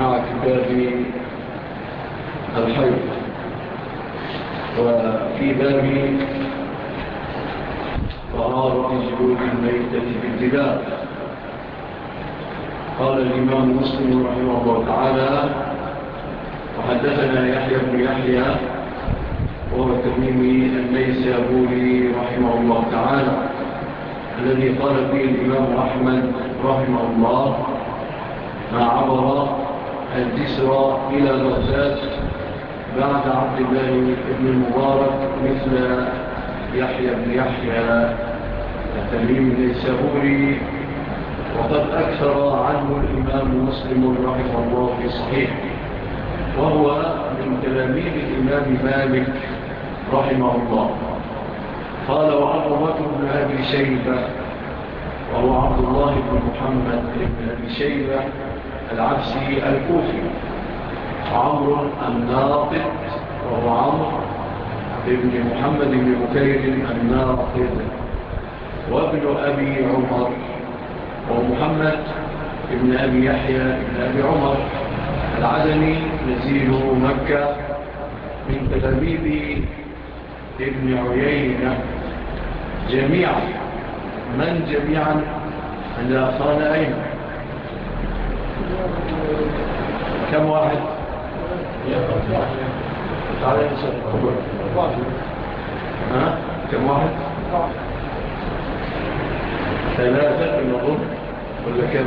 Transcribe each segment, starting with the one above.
مع كتاب الحيض وفي باب طهارة جلود الميتة بالجدار قال الإمام مسلم رحمه الله تعالى وحدثنا يحيى بن يحيى وهو تبنيمي أن ليس أبولي رحمه الله تعالى الذي قال فيه الإمام أحمد رحمه الله ما عبر الإسرى إلى بغداد بعد عبد الله بن المبارك مثل يحيى بن يحيى التميم السهوري وقد أكثر عنه الإمام مسلم رحمه الله في صحيح وهو من تلاميذ الإمام مالك رحمه الله. قال وعبد الله بن أبي شيبة وهو عبد الله بن محمد بن أبي شيبة العبسي الكوفي عمرو الناقد وهو عمر ابن محمد بن بكير الناقد وابن أبي عمر ومحمد ابن أبي يحيى ابن أبي عمر. العدني نزيل مكة من تلاميذ ابن عيينة. جميعا من جميعا عند أخران أيها كم واحد؟ تعالى ينصر ها؟ كم واحد؟ ثلاثة المظلم ولا كم؟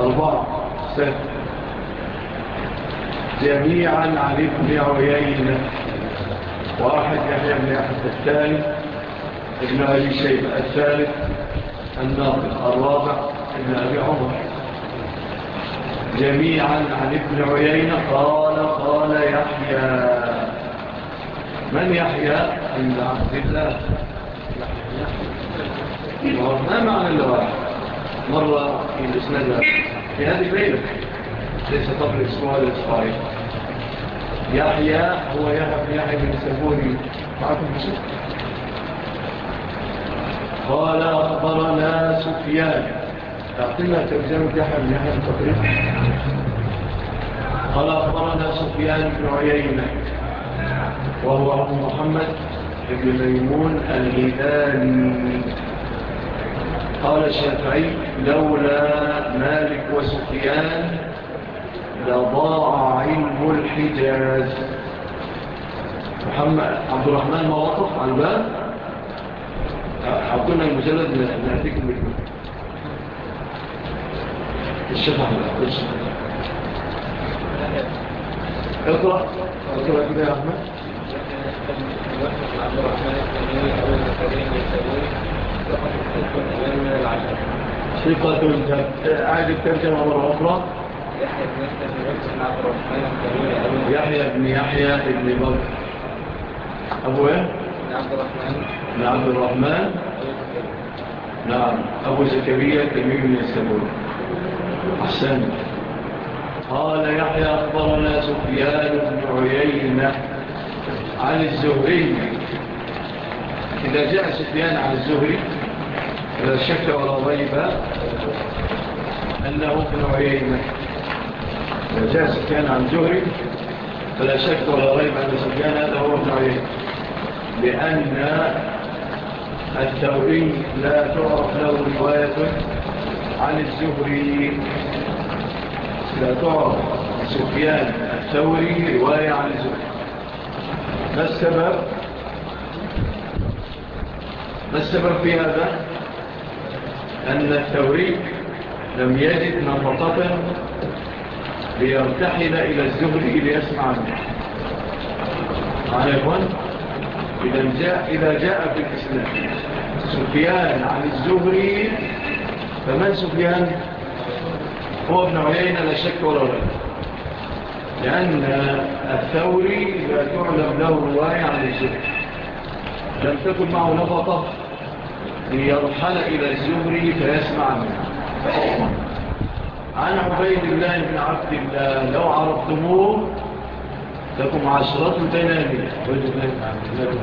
أربعة. ستة جميعا علي بن عيينة واحد يحيى بن أحد الثالث ابن أبي شيبة الثالث. الناطق الرابع. ابن أبي عمر. جميعا عن ابن عيين قال قال يحيى. من يحيى؟ عند عبد الله. ما معنى الواحد مرة في الإسناد. في هذه الليلة. ليس قبل أسبوع الأسبوعين يحيى هو يحيى بن سبوري معكم بسكة قال أخبرنا سفيان. تعطينا ترجمة جحر من هذا التقريب قال أخبرنا سفيان بن عيينة وهو أبو محمد بن ميمون الهداني۔ قال الشافعي لولا مالك وسفيان لضاع علم الحجاز۔ محمد عبد الرحمن مواطف على الباب حطونا المجلد نأتيكم بالمجلد الشفق اقرأ اقرأ كده يا أحمد ثقة الترجمة مرة أخرى يحيى بن يحيى بن بكر أبو إيه؟ عبد الرحمن بن عبد الرحمن نعم أبو زكريا تميم بن السبوري أحسن قال يحيى أخبرنا سفيان بن عيينة عن الزهري. إذا جاء سفيان عن الزهري لا شك ولا ريب أنه ابن عيينة. إذا جاء سفيان عن الزهري فلا شك ولا ريب أن سفيان هذا هو ابن عيينة. لأن الثوري لا تعرف له رواية عن الزهري لا تعرف سفيان الثوري رواية عن الزهري. ما السبب؟ ما السبب في هذا؟ أن الثوري لم يجد نفقة ليرتحل إلى الزهري ليسمع عنه عارفا إذا جاء, إذا جاء في الإسلام سفيان عن الزهري فمن سفيان؟ هو ابن عيينة لا شك ولا ريب. لأن الثوري لا تعلم له الواعي عن الزهر لم تكن معه نفطة ليرحل إلى الزهري فيسمع منه. عن عبيد الله بن عبد الله لو عرفتموه لكم عشرات تنامي عبيد الله بن عبد الله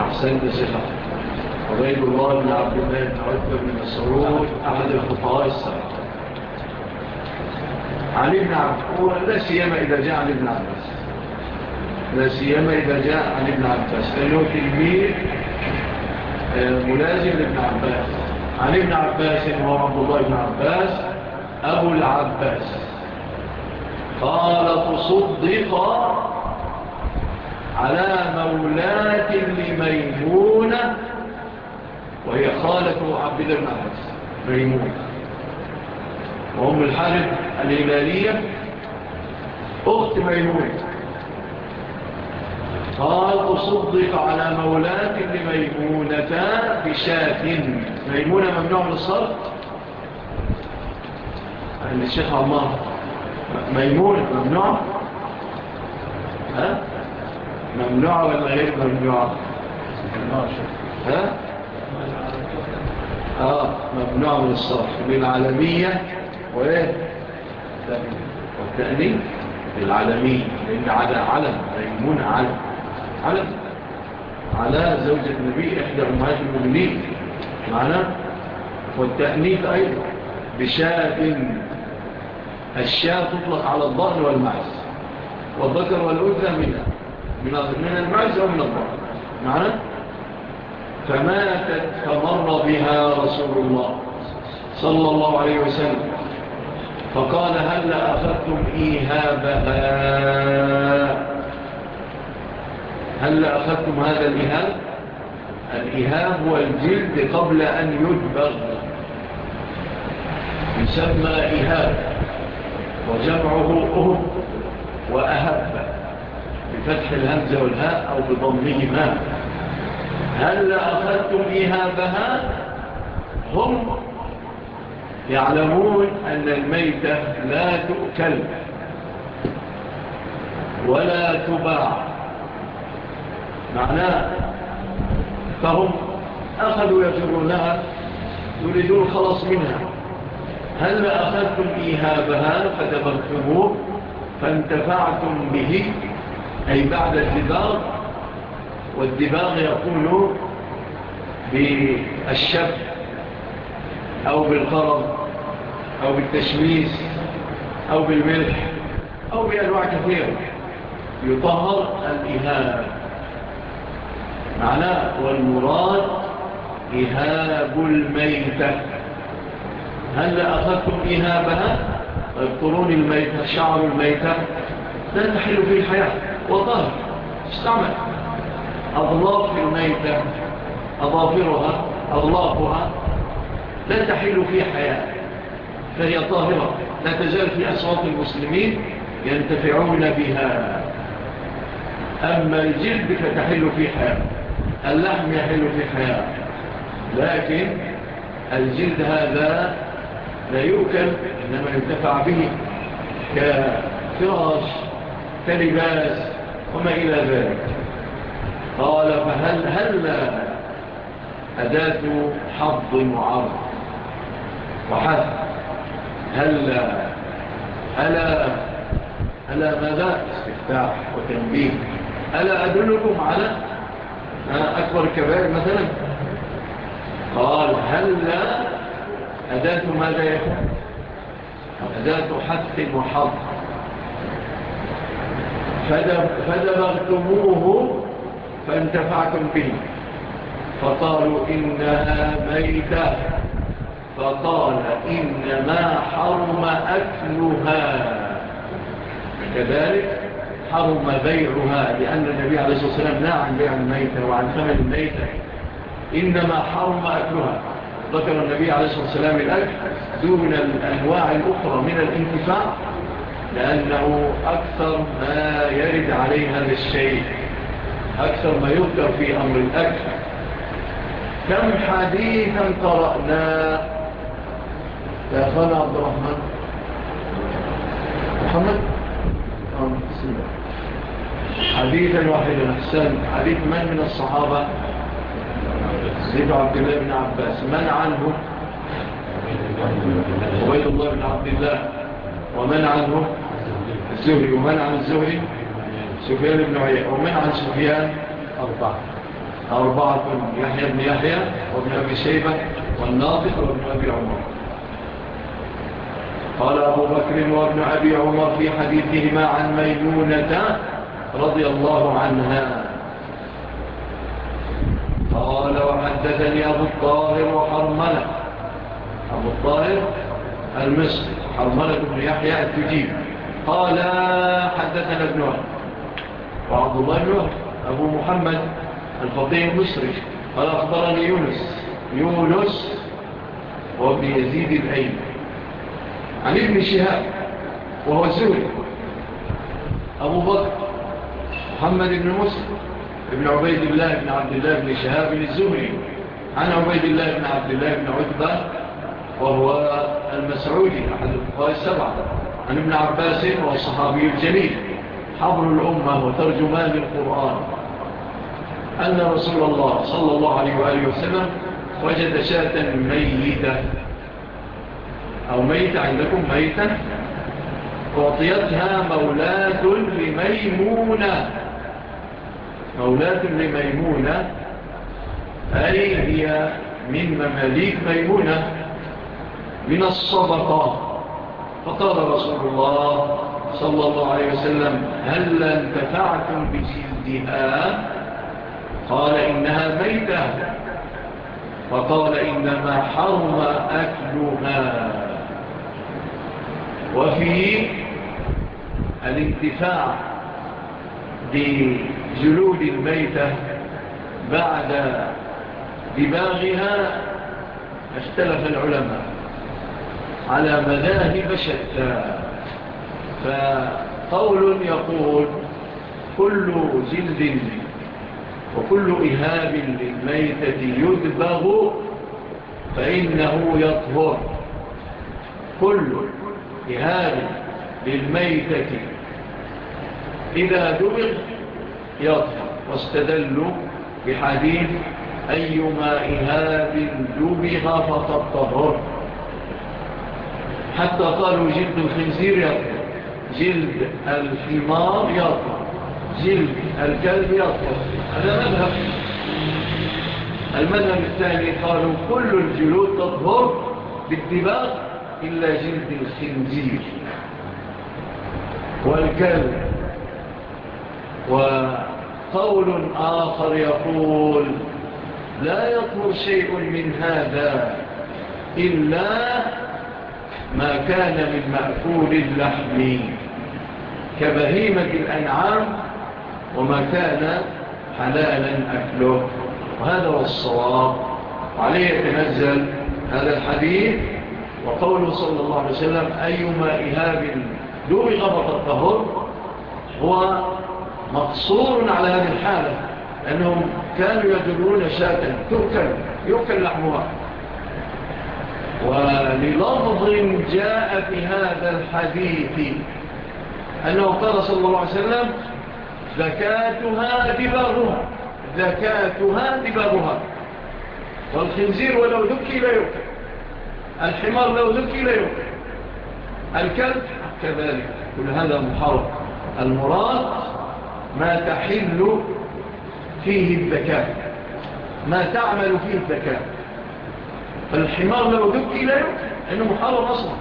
أحسن بسيطة عبيد الله بن عبد الله بن عتبة بن مسعود أحد الخطاء السبعة علي بن عبد لا سيما إذا جاء علي بن عباس لا سيما إذا جاء علي بن عباس لأنه تلميذ ملازم لابن عباس. علي بن عباس هو عبد الله بن عباس أبو العباس. قال تصدق على مولاة لميمونة وهي خالة عبد الله بن عباس بريمون وأم الحارب الهلالية. أخت ميمون قال أصدق على مولاة لميمونة بشاة. ميمونة ممنوع من الصرق الشيخ عمار ميمونة ممنوع؟ ها؟ ممنوع ولا غير ممنوع؟ ها؟ آه ممنوع من الصرف. بالعالمية وإيه؟ والتأنيب بالعالمية لأن على علم ريمون علم. علم. على زوجة النبي إحدى أمهات المؤمنين. معنا والتأنيف أيضا. بشاة. الشاة تطلق على الظهر والمعز. والذكر والأذى منها من المعز أو من الظهر معنا فماتت فمر بها رسول الله صلى الله عليه وسلم. فقال هل أخذتم إيهابها؟ هل أخذتم هذا الإيهاب؟ الإيهاب هو الجلد قبل أن يدبغ. يسمى إيهاب وجمعه أهب وأهب بفتح الهمزة والهاء أو بضمهما هل أخذتم إيهابها هم يعلمون أن الميتة لا تؤكل ولا تباع. معناه فهم أخذوا يفرونها يريدون خلص منها. هل أخذتم إيهابها فتبرتموه فانتفعتم به أي بعد الجدار والدباغ يقول بالشب أو بالقرض أو بالتشميس أو بالملح أو بأنواع كثيرة. يطهر الإهاب معناه والمراد إهاب الميتة. هل أخذتم إهابها؟ القرون الميتة شعر الميتة. لا تحل في الحياة. وطهر. استعمل. أضلاف الميتة أظافرها أظلافها لا تحل في حياة فهي طاهرة لا تزال في أصوات المسلمين ينتفعون بها. أما الجلد فتحل في حياة اللحم يحل في حياة لكن الجلد هذا لا يؤكل إنما ينتفع به كفراش كلباس وما إلى ذلك. قال فهل هل أداة حظ وعرض وحث هل ألا ألا ماذا؟ استفتاح وتنبيه. ألا أدلكم على أكبر كبير مثلا؟ قال هل أداة ماذا يكون؟ أداة حث وحظ. فدبغتموه فانتفعتم به فقالوا إنها ميتة. فقال إنما حرم أكلها. كذلك حرم بيعها لأن النبي عليه الصلاة والسلام لا عن بيع الميتة وعن ثمن الميتة. إنما حرم أكلها. ذكر النبي عليه الصلاة والسلام الأكل دون الأنواع الأخرى من الانتفاع لأنه أكثر ما يرد عليها للشيء أكثر ما يذكر في أمر الأكل. كم حديثا قرأنا؟ يا أخوانا عبد الرحمن. محمد؟ نعم، حديثا واحدا أحسان حديث من من الصحابة؟ سيد عبد الله بن عباس. من عنه؟ عبيد الله بن عبد الله. ومن عنه؟ الزهري. ومن عن الزهري؟ سفيان بن عيينة ومن عن سفيان؟ أربعة. أربعة من يحيى بن يحيى وابن أبي سيبة والناطق وابن أبي عمر. قال أبو بكر وابن أبي عمر في حديثهما عن ميمونة رضي الله عنها. قال وحدثني أبو الطاهر وحرملة. أبو الطاهر المصري حرملة بن يحيى التجيب قال حدثنا ابن عمر وعبد الله بن أبو محمد الفطيح المصري قال أخبرني يونس يونس وابن يزيد الأيم عن ابن شهاب وهو سوري. أبو بكر محمد بن مسلم ابن عبيد الله بن عبد الله بن شهاب الزهري. عن عبيد الله بن عبد الله بن عتبة وهو المسعودي أحد الفقاء السبعة. عن ابن عباس الصحابي الجليل. حبر الأمة وترجمان القرآن. أن رسول الله صلى الله عليه وآله وسلم وجد شاة ميتة. أو ميتة عندكم؟ ميتة. وعطيتها مولاة لميمونة. مولاة لميمونة. أي هي من مماليك ميمونة. من الصدقة. فقال رسول الله صلى الله عليه وسلم هل انتفعتم بسلدها قال إنها ميتة. فقال إنما حرم أكلها. وفي الانتفاع بجلود الميتة بعد دماغها اختلف العلماء على مذاهب شتى. فقول يقول كل جلد وكل إهاب للميتة يدبغ فإنه يطهر. كل إهاب للميتة إذا دبغ يطهر. واستدلوا بحديث أيما إهاب دبغ فقد طهر. حتى قالوا جلد الخنزير يطهر. جلد الحمار يطهر جلد الكلب يطهر هذا مذهب المذهب الثاني قالوا كل الجلود تطهر بالدماغ إلا جلد الخنزير. والكلب. وقول آخر يقول لا يطهر شيء من هذا إلا ما كان من مأكول اللحم. كبهيمة الأنعام وما كان حلالا أكله. وهذا هو الصواب. عليه يتنزل هذا الحديث. وقوله صلى الله عليه وسلم أيما إهاب دون غبط الطهر هو مقصور على هذه الحالة أنهم كانوا يدرون شاة تؤكل يؤكل لحمها. وللفظ جاء في هذا الحديث أنه قال صلى الله عليه وسلم زكاتها دباغها زكاتها دباغها. والخنزير ولو ذكي لا يوكل الحمار لو ذكي لا يوكل الكلب كذلك. كل هذا محرم المراد ما تحل فيه الذكاء ما تعمل فيه الذكاء. فالحمار لو ذكي لا يوكل أنه محرم أصلا.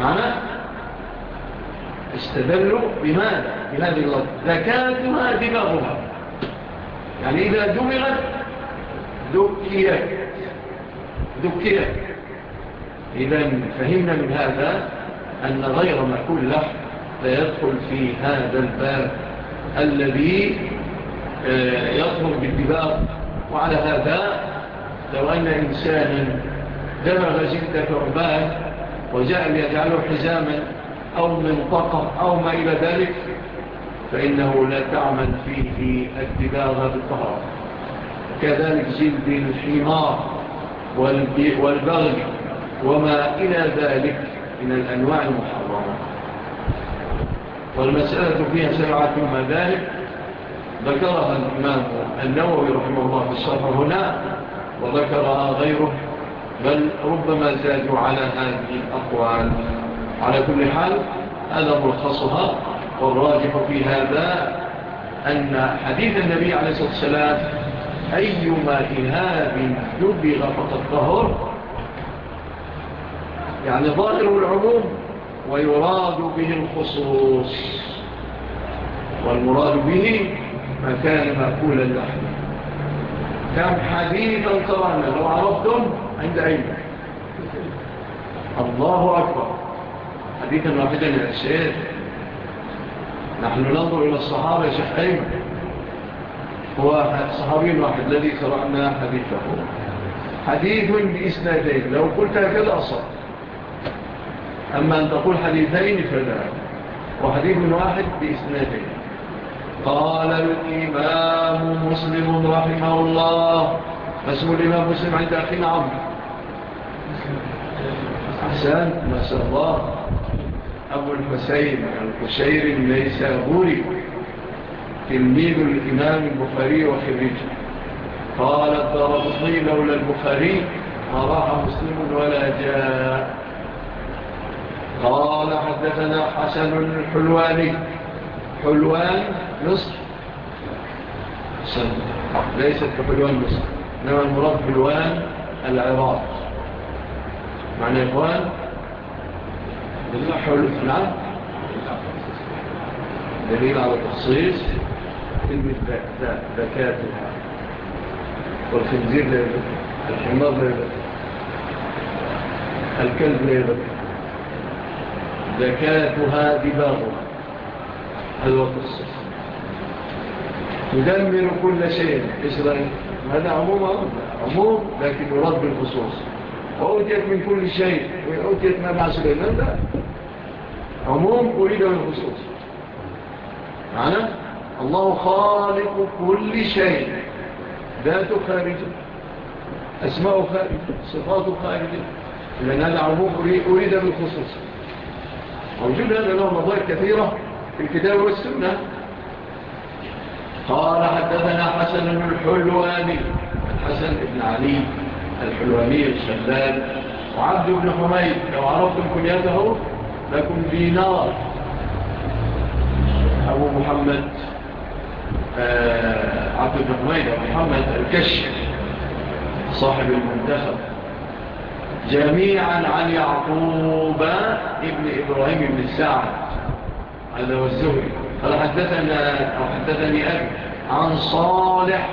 معناه استدلوا بماذا؟ بهذه اللفظ زكاتها دماغها يعني إذا دمغت دكيت. دكيت. إذا فهمنا من هذا أن غير ما لحم لا يدخل في هذا الباب الذي آه، يطمر بالدباغ. وعلى هذا لو أن إنسانا دمغ جلد كربان وجعل يجعله حزاما أو منطقة أو ما إلى ذلك فإنه لا تعمل فيه الدباغة بالطهارة كذلك جلد الحمار والبغل وما إلى ذلك من الأنواع المحرمة. والمسألة فيها سبعة ذلك. ذكرها الإمام النووي رحمه الله في الصفة هنا وذكرها غيره بل ربما زادوا على هذه الأقوال. على كل حال هذا ملخصها والراجح في هذا أن حديث النبي عليه الصلاة والسلام أيما إهاب يبغى فقط ظهر يعني ظاهر العموم ويراد به الخصوص والمراد به ما كان مأكولا لحم كم حديثا قرانا لو عرفتم عند أين الله أكبر. حديثا واحدا يا شيخ نحن ننظر إلى الصحابة يا شيخ أيمن هو صحابي واحد الذي قرأنا حديثه. حديث بإسنادين لو قلت هكذا أصد أما أن تقول حديثين فلا وحديث واحد بإسنادين. قال الإمام مسلم رحمه الله فاسم الإمام مسلم عند أخي عمر أحسان ما شاء الله. أبو الحسين القشير أبوري تلميذ الإمام البخاري وخريجه. قال الضربطي لولا البخاري ما راح مسلم ولا جاء. قال حدثنا حسن الحلواني. حلوان مصر. ليست كحلوان مصر إنما المراد حلوان العراق. معنى إخوان؟ دليل حول الإقناع دليل على تخصيص كلمة بكاتها والخنزير لا يبكي الحمار لا يبكي الكلب لا يبكي زكاتها دباغها هذا هو التخصيص تدمر كل شيء إسرائيل هذا عموم عموم لكن يرد بالخصوص وأوتيت من كل شيء وأوتيت ما مع سليمان لا عموم أريد من الخصوص معنا الله خالق كل شيء ذاته خارجة أسماء خارجة صفاته خارجة لأن هذا عموم أريد من الخصوص موجود هذا له مضايق كثيرة في الكتاب والسنة قال حدثنا حسن الحلواني الحسن بن علي الحلواني الشلال وعبد بن حميد لو عرفتم كنياته لكم دينار. أبو محمد آه، عبد الرحمن محمد الكشف صاحب المنتخب. جميعا عن يعقوب ابن إبراهيم بن السعد هذا هو الزهري قال حدثني أبي عن صالح.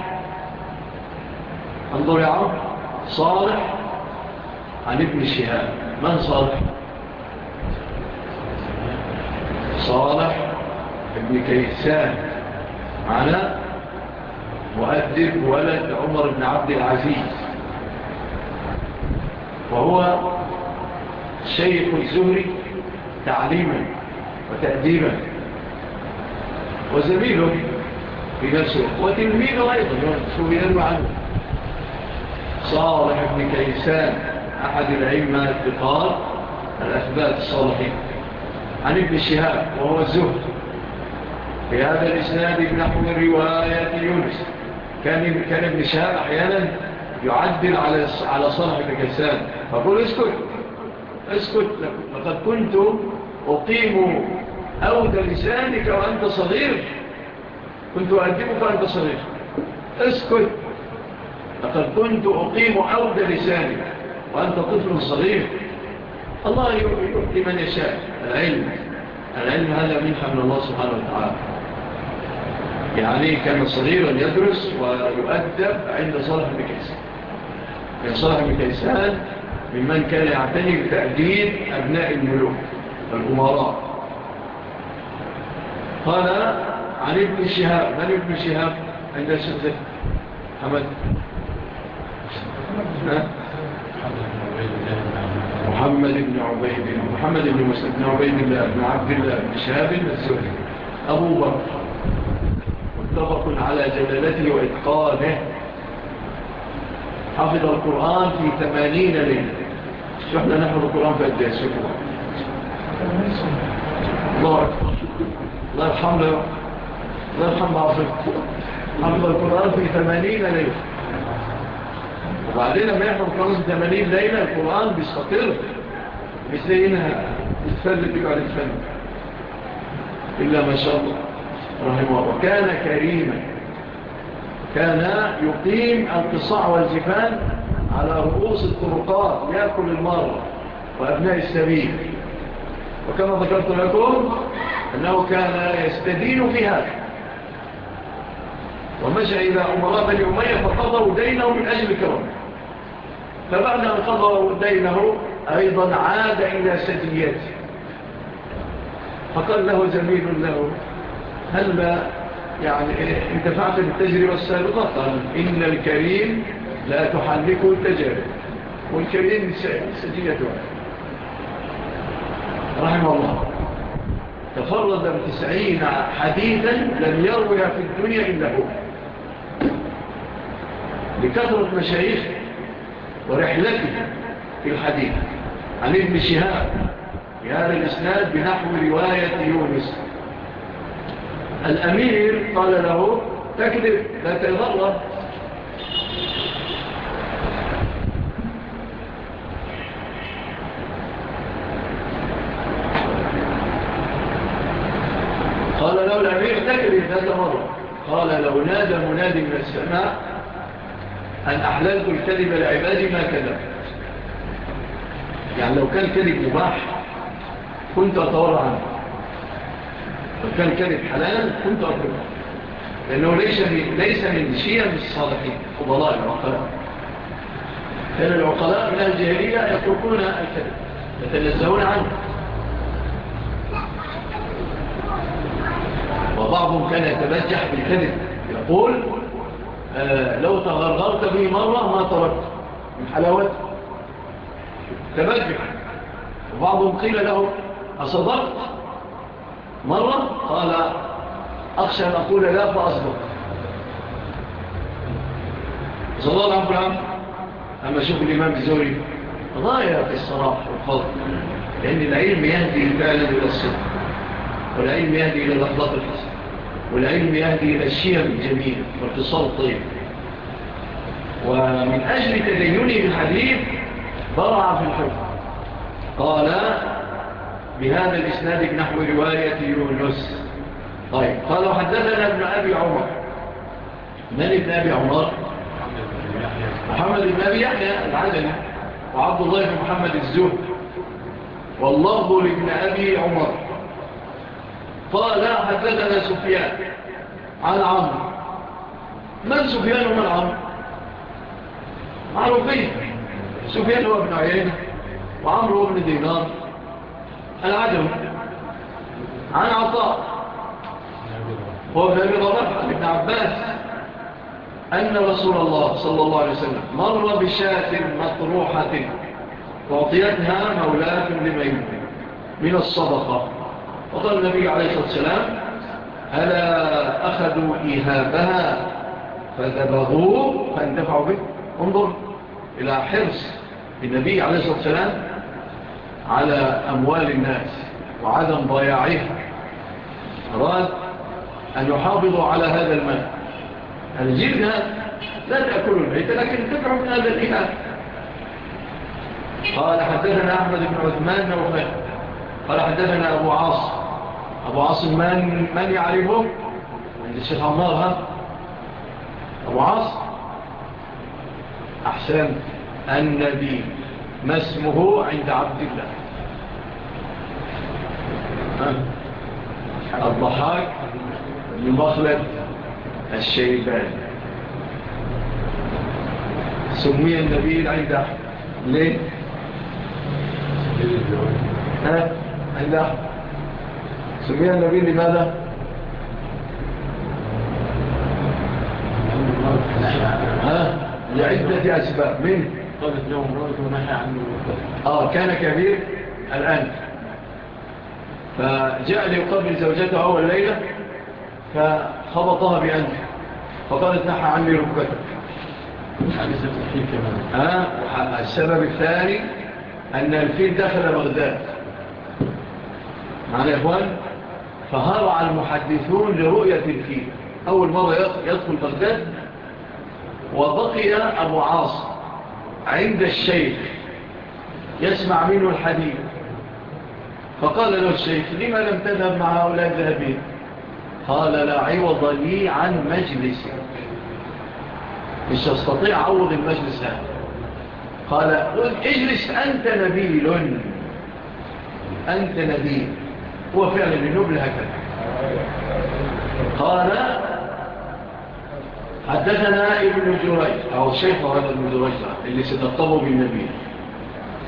انظر يا عم صالح عن ابن شهاب. من صالح؟ صالح ابن كيسان على مؤدب ولد عمر بن عبد العزيز. وهو شيخ الزهري تعليما وتأديبا. وزميله في نفسه وتلميذه أيضا سبيلوا عنه. صالح بن كيسان أحد العلماء الاتقال الأثبات الصالحين. عن ابن شهاب وهو الزهد. في هذا الإسناد بنحو من رواية يونس. كان كان ابن شهاب أحيانا يعدل على على صلح بن كيسان اسكت. اسكت. لقد كنت أقيم أود لسانك وأنت صغير. كنت أقدمك وأنت صغير. اسكت. لقد كنت أقيم أود لسانك وأنت طفل صغير. الله يؤتي من يشاء. العلم. العلم هذا منحة من الله سبحانه وتعالى. يعني كان صغيرا يدرس ويؤدب عند صالح بكيسان يا صالح بكيسان ممن كان يعتني بتأديد أبناء الملوك والأمراء قال عن ابن شهاب من ابن شهاب؟ عند شهاب حمد ها؟ محمد بن عبيد محمد بن مسلم بن عبيد الله بن عبد الله بن شهاب السوري أبو بكر متفق على جلالته وإتقانه. حفظ القرآن في ثمانين ليلة. شو إحنا نحفظ القرآن في قد شكرا الله أكبر. الله يرحمه الله يرحمه عظيم حفظ القرآن في ثمانين ليلة. وبعدين لما يحفظ 85 ليلة القرآن بيستطر مش لقينها الفل بيجوا على الفل إلا ما شاء الله. رحمه الله. وكان كريما. كان يقيم القصاع والزفان على رؤوس الطرقات يأكل المرة وأبناء السبيل. وكما ذكرت لكم أنه كان يستدين في هذا. ومشى إلى أمراء بني أمية فقضوا دينه من أجل كرمه فبعد أن قضى دينه أيضا عاد إلى سدياته فقال له زميل له هل ما يعني إيه، انتفعت بالتجربة السابقة؟ قال إن الكريم لا تحركه التجارب. والكريم سجيته رحمه الله. تفرد بتسعين حديثا لم يروي في الدنيا إلا هو. لكثرة مشايخ ورحلته في الحديث. عن ابن شهاب في هذا الإسناد بنحو رواية يونس. الأمير قال له تكذب لا تغرر قال له الأمير تكذب لا تغرر قال لو نادى منادي من السماء أن أحللت الكذب لعبادي ما كذب. يعني لو كان كذب مباح كنت أتورى عنه. لو كان كذب حلال كنت أتورى لأنه ليس من, ليس من شيئا الصالحين فضلاء العقلاء. لأن العقلاء من الجهلية يتركون الكذب يتنزهون عنه. وبعضهم كان يتبجح بالكذب. يقول آه، لو تغرغرت به مرة ما تركت من حلاوات. تبجع وبعضهم قيل له أصدقت؟ مرة؟ قال أخشى أن أقول لا فأصدق صلى الله عليه وسلم أما شوف الإمام الزوري ضايا في الصراح والفضل لأن العلم يهدي البالد إلى الصدق والعلم يهدي إلى الأخلاق الحسن والعلم يهدي إلى الشيخ الجميل والتصال الطيب. ومن أجل تديني الحديث برع في الحكم. قال بهذا الإسناد بنحو رواية يونس. طيب قالوا حدثنا ابن أبي عمر. من ابن أبي عمر؟ محمد بن أبي يحيى العدن وعبد الله بن محمد الزهد والله لابن أبي عمر. قال حدثنا سفيان. عن عمرو. من سفيان ومن عمرو؟ معروفين. سفيان هو ابن عيينة وعمرو هو ابن دينار. العدو عن عطاء. هو ابن أبي ضرح ابن عباس. أن رسول الله صلى الله عليه وسلم مر بشاة مطروحة اعطيتها مولاة لمن؟ من الصدقة. وقال النبي عليه الصلاة والسلام ألا أخذوا إيهابها فذبغوا فاندفعوا به. انظر إلى حرص النبي عليه الصلاة والسلام على أموال الناس وعدم ضياعها. أراد أن يحافظوا على هذا المال. الجلد لا تأكلوا البيت لكن تدعو من هذا الإيهاب. قال حدثنا أحمد بن عثمان نوفا قال حدثنا أبو عاصر أبو عاصم من, من يعرفه عند الشيخ عمار ها أبو عاصم أحسن النبي ما اسمه عند عبد الله الضحاك بن مخلد الشيبان سمي النبي عند ليه؟ ها عند أحمد سمي النبي لماذا؟ ها؟ لعدة أسباب. من؟ له آه كان كبير الآن. فجاء ليقابل زوجته أول ليلة فخبطها بأنه فقالت نحى عني ركبتك. السبب الثاني أن الفيل دخل بغداد. معنا يا إخوان؟ فهرع المحدثون لرؤية الفيل أول مرة يدخل بغداد وبقي أبو عاص عند الشيخ يسمع منه الحديث. فقال له الشيخ لما لم تذهب مع هؤلاء ذهبين قال لا عوض لي عن مجلس. مش أستطيع عوض المجلس هذا. قال اجلس أنت نبيل. أنت نبيل. هو فعل بنوب هكذا. قال حدثنا ابن جريج أو شيخ هذا ابن جريج اللي ستطبه بالنبي.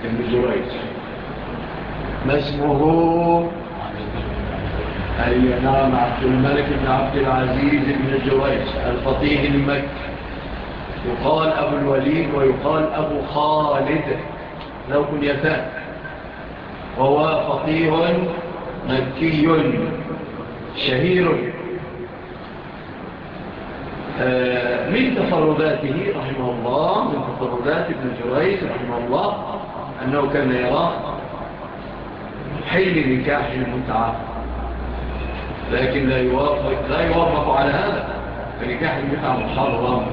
ابن جريج. ما اسمه؟ أي نعم عبد الملك بن عبد العزيز بن جريج الفطيه المكي. يقال أبو الوليد ويقال أبو خالد لو كن يتاك وهو فطيه مكي شهير. آه، من تفرداته رحمه الله من تفردات ابن جريس رحمه الله أنه كان يراه حل نكاح المتعة. لكن لا يوافق, لا يوافق على هذا. فنكاح المتعة محرم.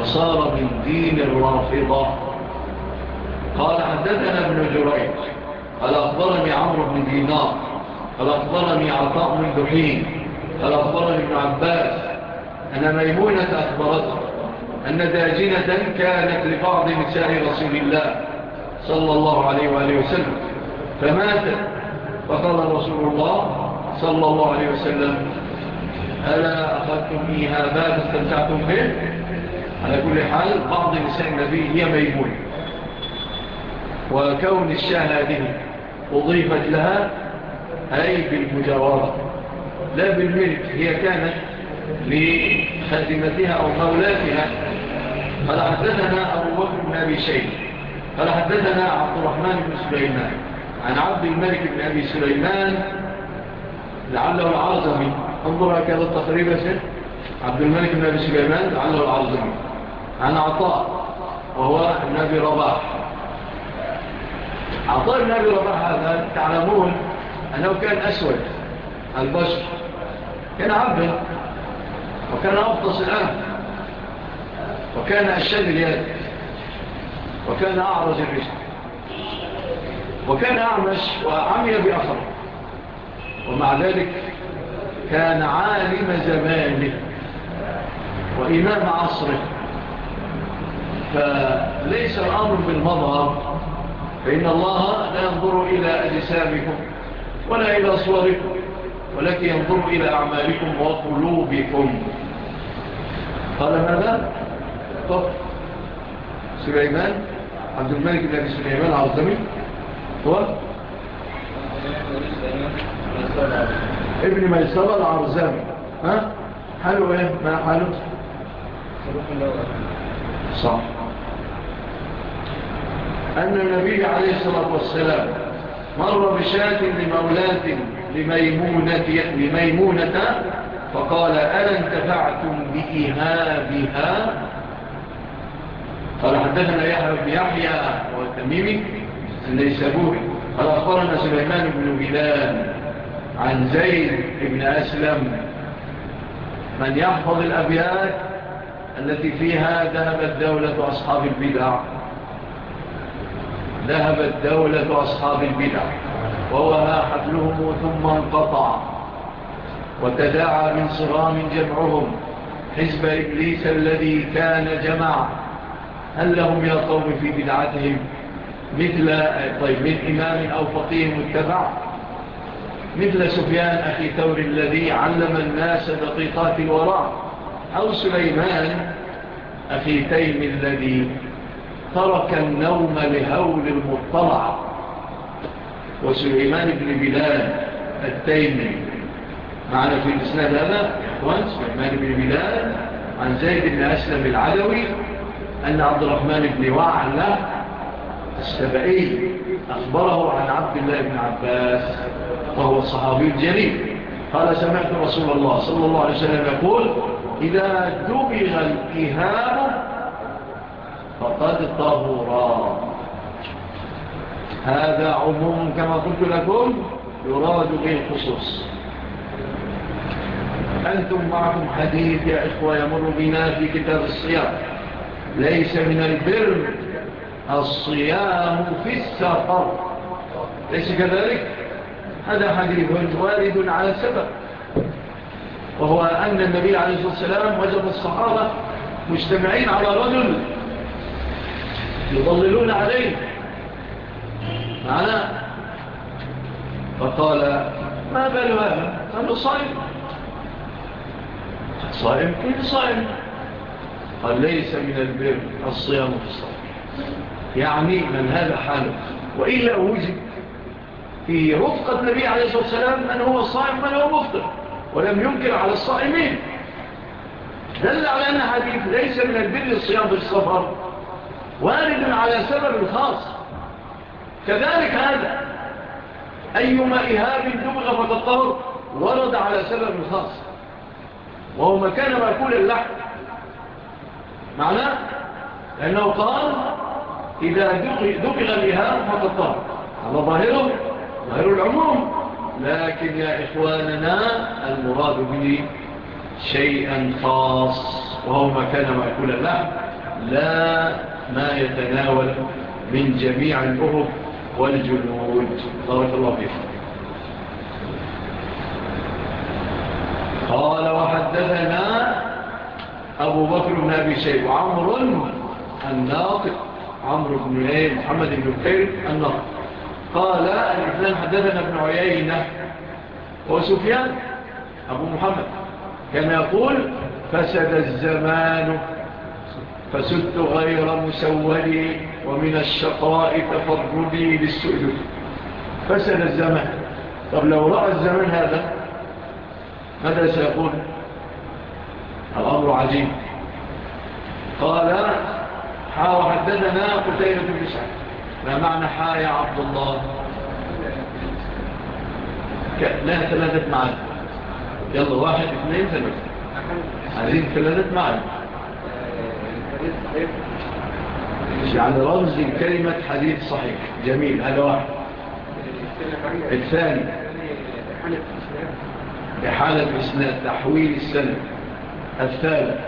وصار من دين الرافضة. قال عددنا ابن جريس قال أخبرني عمرو بن دينار قال أخبرني عطاء من دحين قال أخبرني ابن عباس أن ميمونة أخبرته أن داجنة كانت لبعض نساء رسول الله صلى الله عليه وآله وسلم. فماتت. فقال رسول الله صلى الله عليه وسلم ألا أخذتم إيها بات استمتعتم به؟ على كل حال بعض نساء النبي هي ميمونة. وكون الشهادة أضيفت لها أي بالمجاورة لا بالملك هي كانت لخدمتها أو مولاتها. قال حدثنا أبو بكر بن أبي شيء قال حدثنا عبد الرحمن بن سليمان عن عبد الملك بن أبي سليمان لعله العظمي. انظر هكذا تقريبا سن عبد الملك بن أبي سليمان لعله العظمي. عن عطاء وهو النبي رباح. عطاء النبي رباح هذا تعلمون أنه كان أسود. البشر. كان عبدا وكان أبطس الآن وكان أشد اليد. وكان أعرض الرجل. وكان أعمش وعمي بأخر ومع ذلك كان عالم زمانه وإمام عصره. فليس الأمر بالمظهر. فإن الله لا ينظر إلى أجسامكم. ولا إلى صوركم ولكن ينظر إلى أعمالكم وقلوبكم قال ماذا؟ طب سليمان عبد الملك بن أبي سليمان عظمي هو ابن ميسرة العرزامي ها؟ حاله إيه؟ ما حاله؟ صح أن النبي عليه الصلاة والسلام مر بشاة لمولاة لميمونة, لميمونة فقال ألا انتفعتم بإهابها قال حدثنا يحيى بن يحيى والتميمي النيسابوري قال أخبرنا سليمان بن بلان عن زيد بن أسلم من يحفظ الأبيات التي فيها ذهبت دولة أصحاب البدع. ذهبت دولة أصحاب البدع ووها حبلهم ثم انقطع. وتداعى من صرام جمعهم حزب إبليس الذي كان جمع هل لهم يا قوم في بدعتهم؟ مثل طيب من إمام أو فقيه متبع؟ مثل سفيان أخي ثور الذي علم الناس دقيقات الوراء أو سليمان أخي تيم الذي ترك النوم لهول المطلع. وسليمان بن بلال التيمي. معنا في الإسلام هذا إخوان سليمان بن بلال عن زيد بن أسلم العلوي أن عبد الرحمن بن وعلا السبعي أخبره عن عبد الله بن عباس وهو الصحابي الجليل قال سمعت رسول الله صلى الله عليه وسلم يقول إذا دبغ الإهام فقد طهرا هذا عموم كما قلت لكم يراد به الخصوص. أنتم معكم حديث يا إخوة يمر بنا في كتاب الصيام. ليس من البر الصيام في السفر. ليس كذلك؟ هذا حديث وارد على سبب. وهو أن النبي عليه الصلاة والسلام وجد الصحابة مجتمعين على رجل يضللون عليه. معنا فقال ما بال هذا؟ قال صائم. صائم؟ كيف صائم. قال ليس من البر الصيام في الصائم يعني من هذا حاله. وإلا وجد في رفقة النبي عليه الصلاة والسلام من هو صائم من هو مفطر ولم ينكر على الصائمين. دل على أن حديث ليس من البر الصيام في السفر وارد على سبب خاص. كذلك هذا. أيما إهاب دمغ فتطهر ورد على سبب خاص. وهو مكان مأكول اللحم. معناه لأنه قال إذا دمغ الإهاب فتطهر على ظاهره ظاهر العموم. لكن يا إخواننا المراد به شيئا خاص. وهو مكان مأكول اللحم. لا ما يتناول من جميع الأهب والجنود. بارك الله بيه قال وحدثنا أبو بكر بن أبي شيء وعمر الناطق. عمرو بن إيه محمد بن بكير الناطق. قال الإفلام حدثنا ابن عيينة وسفيان أبو محمد. كان يقول فسد الزمان فسدت غير مسولي ومن الشقاء تفردي للسجد فسد الزمن طب لو رأى الزمن هذا ماذا سيقول؟ الأمر عجيب. قال حا وحددنا قتيلة بن سعد. ما معنى حا يا عبد الله؟ لها ثلاثة معاني. يلا واحد اثنين ثلاثة. عايزين ثلاثة معاني. يعني رمز كلمة حديث صحيح. جميل. هذا واحد. الثاني. إحالة إسناد تحويل السنة الثالث.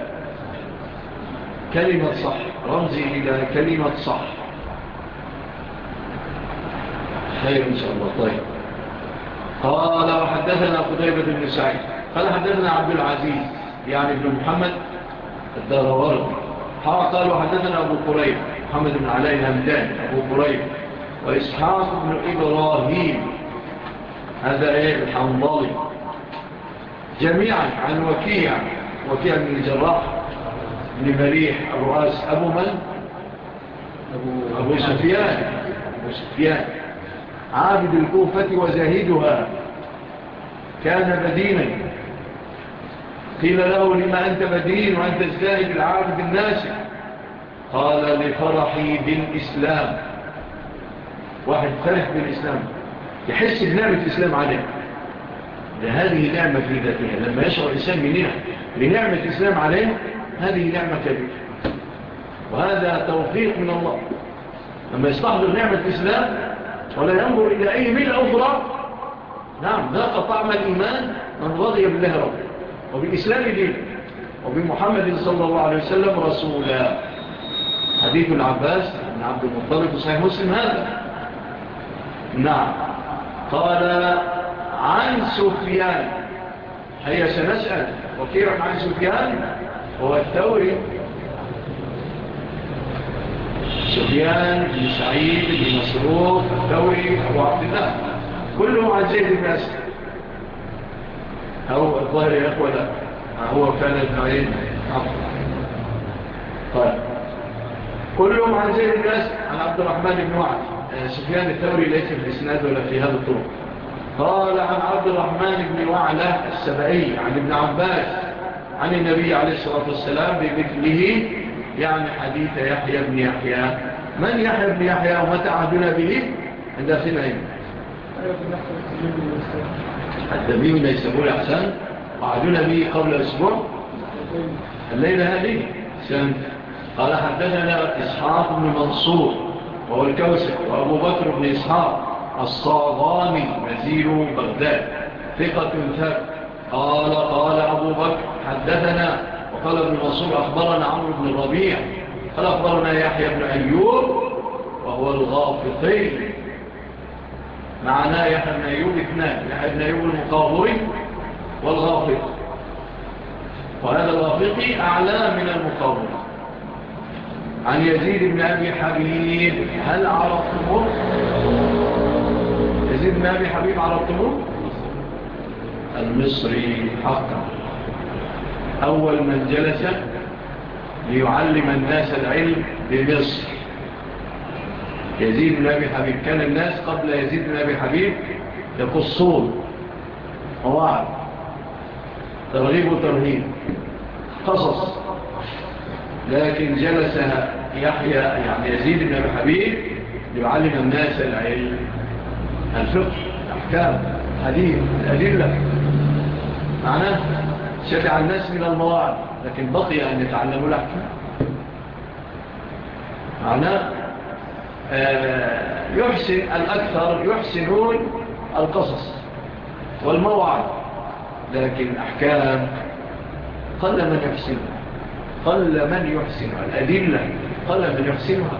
كلمة صح. رمزي إلى كلمة صح. خير إن شاء الله. طيب. قال وحدثنا قطيبة بن سعيد. قال حدثنا عبد العزيز يعني ابن محمد الدروري قال حدثنا أبو قريب محمد بن علي همدان أبو قريب وإسحاق بن إبراهيم. هذا إيه؟ الحنظالي جميعا عن وكيع وكيع بن الجراح بن مريح الرؤاس أبو من؟ أبو, أبو سفيان. أبو سفيان. عابد الكوفة وزاهدها. كان بديناً. قيل له لما أنت مدين وأنت الزاهد العابد الناسك قال لفرحي بالإسلام. واحد فرح بالإسلام. يحس بنعمة الإسلام عليه. لهذه نعمة في ذاتها لما يشعر الإنسان بنعمة لنعمة الإسلام عليه هذه نعمة كبيرة. وهذا توفيق من الله. لما يستحضر نعمة الإسلام ولا ينظر إلى أي ملء أخرى نعم ذاق طعم الإيمان من رضي بالله ربه. وبالإسلام دين. وبمحمد صلى الله عليه وسلم رسولا. حديث العباس عن عبد المطلب صحيح مسلم هذا. نعم. قال عن سفيان. هيا سنسأل. وكيرا عن سفيان؟ هو الثوري. سفيان بن سعيد بن مسروف الثوري أبو عبد الله. كله عن زيد بن أسلم. هو الظاهر يا أخوة لا. هو كان النوعين طيب. يوم عن زي الناس عن عبد الرحمن بن وعد. آه، سفيان الثوري ليس في الإسناد ولا في هذا الطرق. قال عن عبد الرحمن بن وعلى السبعي عن ابن عباس عن النبي عليه الصلاة والسلام بمثله يعني حديث يحيى بن يحيى. من يحيى بن يحيى ومتى عهدنا به؟ عند سنعين الدميم اللي يسموه أحسان وعدونا به قبل أسبوع. الليلة هذه؟ سنة قال حدثنا إسحاق بن منصور وهو الكوسك وأبو بكر بن إسحاق الصاغامي مزير بغداد ثقة ثابت. قال قال أبو بكر حدثنا وقال ابن منصور أخبرنا عمرو بن الربيع قال أخبرنا يحيى بن أيوب وهو الغافطين معنا يحيى بن أيوب اثنان يحيى بن أيوب المقاهري والغافقي وهذا الغافقي أعلى من المقاهري عن يزيد بن أبي حبيب هل عرفتموه؟ يزيد بن أبي حبيب عرفتموه؟ المصري حقا أول من جلس ليعلم الناس العلم بمصر يزيد بن أبي حبيب. كان الناس قبل يزيد بن أبي حبيب يقصون قواعد ترغيب وترهيب قصص. لكن جلس يحيى يعني يزيد بن أبي حبيب ليعلم الناس العلم الفقه الأحكام الحديث الأدلة. معناه شفع الناس من المواعظ لكن بقي أن يتعلموا الأحكام. معناه آه، يحسن الأكثر يحسنون القصص والمواعظ. لكن أحكام قل من يحسنها قل من يحسنها. الأدلة قل من يحسنها.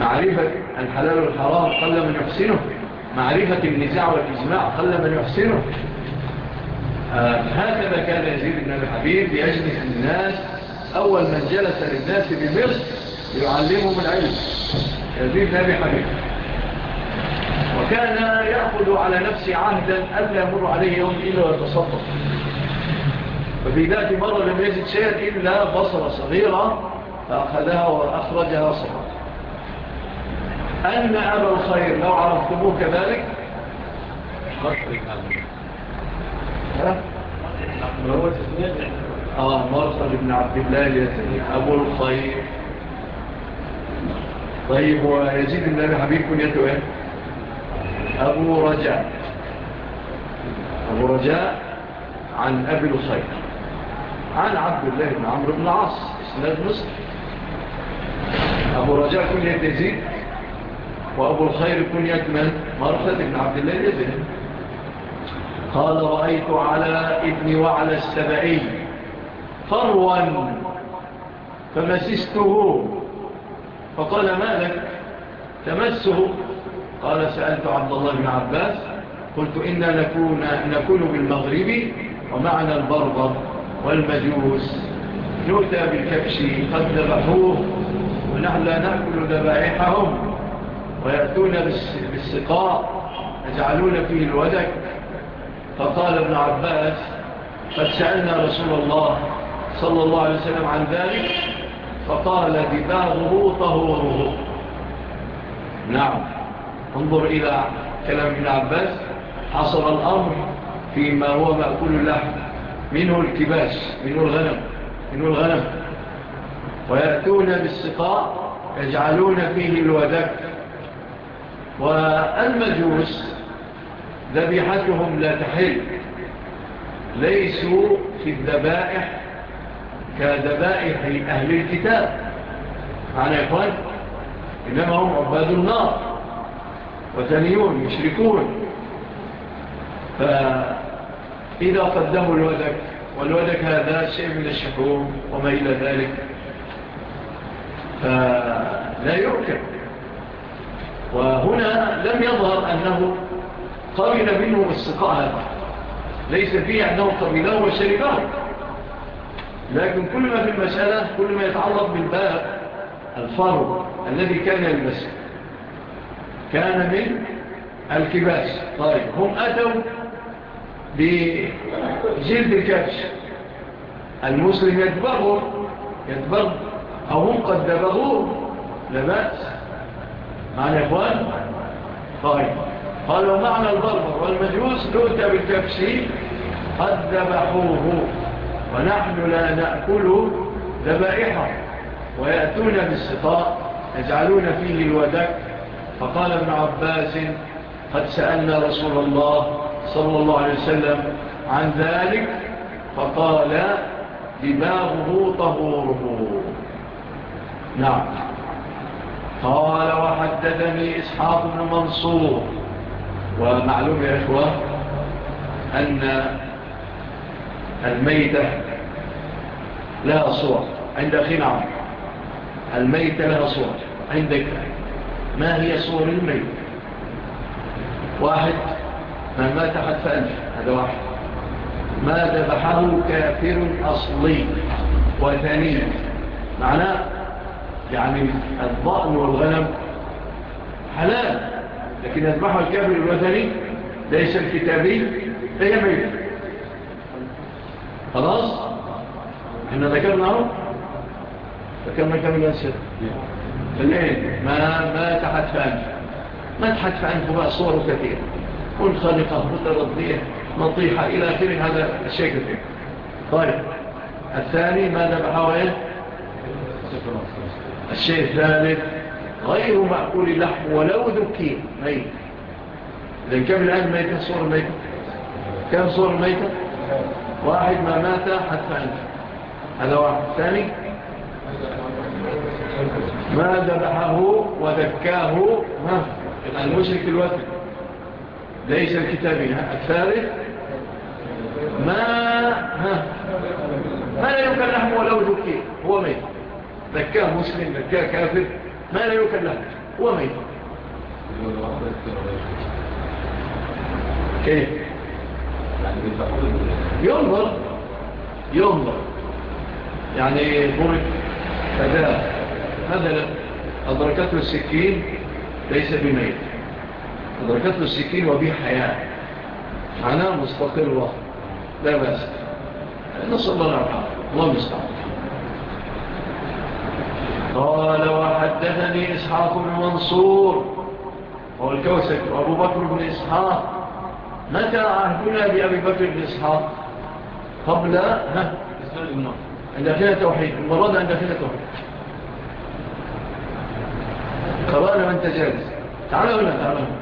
معرفة الحلال والحرام قل من يحسنه. معرفة النزاع والإجماع قل من يحسنه. آه، هكذا كان يزيد بن الحبيب يجلس الناس. أول من جلس للناس بمصر يعلمهم العلم يزيد نبي حبيب. وكان يأخذ على نفسه عهدا ألا يمر عليه يوم إلا ويتصدق. ففي ذات مرة لم يجد شيئا إلا بصرة صغيرة فأخذها وأخرجها صغيرة أن أبا الخير لو عرفتموه كذلك. مرسل ابن عبد الله آه، يسير أبو الخير. طيب ويزيد النبي حبيب كنيته إيه؟ أبو رجاء. أبو رجاء عن أبي لصير عن عبد الله بن عمرو بن عاص إسناد مصر أبو رجاء كنية يزيد وأبو الخير كنية من؟ مرثة بن عبد الله يزيد. قال رأيت على ابن وعلى السبعين فروا فمسسته فقال ما لك؟ تمسه. قال سألت عبد الله بن عباس قلت إنا نكون, نكون بالمغرب ومعنا البربر والمجوس. نؤتى بالكبش قد ذبحوه ونحن لا نأكل ذبائحهم. ويأتون بالسقاء يجعلون فيه الودك. فقال ابن عباس قد سألنا رسول الله صلى الله عليه وسلم عن ذلك فطال بذا طهوره نعم. انظر إلى كلام ابن عباس. حصل الأمر فيما هو مأكل اللحم منه الكباس منه الغنم منه الغنم. ويأتون بالسقاء يجعلون فيه الودك والمجوس ذبيحتهم لا تحل. ليسوا في الذبائح كذبائح أهل الكتاب. معنا يا إخوان إنما هم عباد النار وثنيون يشركون فإذا قدموا الودك والودك هذا شيء من الشحوم وما إلى ذلك فلا يؤكد وهنا لم يظهر أنه قبل منهم السقاء هذا. ليس فيه أنه قبله وشربه لكن كل ما في المسألة كل ما يتعلق بالباب الفرو الذي كان يلبسه كان من الكباس. طيب هم أتوا بجلد الكبش المسلم يتبغر يتبغر أو هم قد دبغور لبأس معنى نعم إخوان. طيب قالوا معنى البربر والمجوس دوت بالكبش قد دبحوه ونحن لا نأكل ذبائحه ويأتون بالسطاء يجعلون فيه الودك فقال ابن عباس قد سألنا رسول الله صلى الله عليه وسلم عن ذلك فقال دماغه طهوره. نعم. قال وحددني إسحاق بن منصور. ومعلوم يا إخوة أن الميتة لها صور عند أخي نعم. الميتة لها صور عندك ما هي صور الميتة؟ واحد من مات حتى ألف هذا واحد. ما ذبحه كافر أصلي. وثانيا معناه يعني الضأن والغنم حلال لكن يذبحه الكافر الوثني ليس الكتابي هي ميتة. خلاص؟ إحنا ذكرنا اهو. ذكرنا كم الاسئله فلان ما ما تحت عنه. ما تحت عنه بقى صور كثيره منخلقه متردية نطيحه إلى آخره. هذا الشيء كثير. طيب الثاني ما بحاول إيه؟ الشيء الثالث غير معقول لحم ولو ذكي. طيب. ميت لأن كم الآن ميتة؟ صور ميتة. كم صور ميتة؟ واحد ما مات حتى أنت. هذا واحد. ثاني؟ ما ذبحه وذكاه ما المشرك يعني الوثن. ليس الكتابين الثالث؟ ما ها. ما لا يمكن لهم ولو ذكيه هو ميت. ذكاه مسلم ذكاه كافر. ما لا يمكن لهم هو ميت. كيف؟ ينظر ينظر يعني برك فداء مثلا أدركته السكين ليس بميت أدركته السكين وبيه حياة معناها مستقرة لا بأس نسأل الله العافية الله مستعد قال وحدثني إسحاق بن منصور هو الكوسك أبو بكر بن إسحاق متى عهدنا بأبي بكر بن إسحاق؟ قبل عند خلال التوحيد. المرادة عند خلال التوحيد. قرأنا من تجالس تعالوا هنا تعالوا هنا.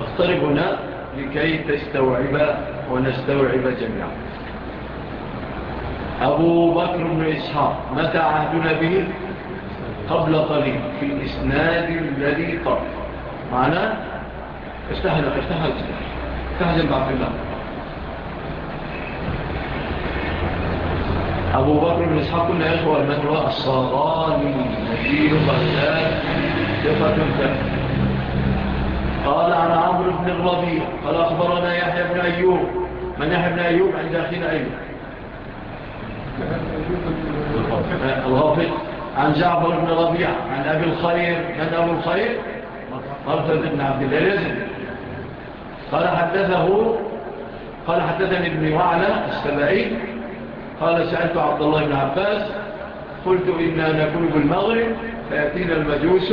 اخترب هنا لكي تستوعب ونستوعب جميعا. أبو بكر بن إسحاق متى عهدنا به؟ قبل قليل في الإسناد الذي قبل. معناه استهل استهل استهزم بعبد الله أبو بكر بن إسحاق كل إخوة المدوى الصغاني نجيل بغداد ثقة ثقة قال عن عمرو بن الربيع. قال أخبرنا يحيى بن أيوب. من يحيى بن أيوب؟ عند أخينا أيوب. الغافل. عن جعفر بن ربيع عن أبي الخير. من أبو الخير؟ مرتد بن عبد الله يزن قال حدثه قال حدثني ابن وعلى السبعي قال سألت عبد الله بن عباس قلت إنا نكون بالمغرب فيأتينا المجوس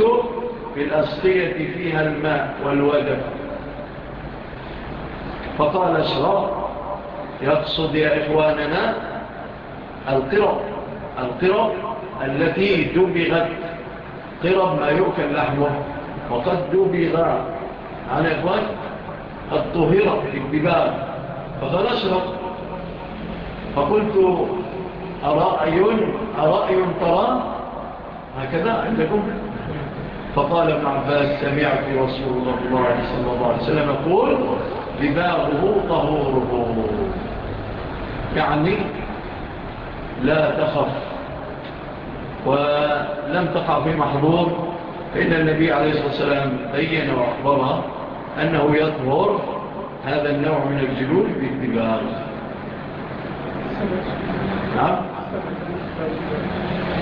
في الأسقية فيها الماء والودف فقال اشرب يقصد يا إخواننا القرب القرب التي دبغت قرب ما يؤكل لحمه وقد دبغ عن إخوان الطهرة فقال أشرب فقلت أرأي أرأي ترى؟ هكذا عندكم. فقال ابن عباس سمعت رسول الله صلى الله عليه وسلم يقول دباغه طهوره. يعني لا تخف. ولم تقع في محظور. فإن النبي عليه الصلاة والسلام بيّن وأخبرها أنه يطهر هذا النوع من الجلول باتباع نعم.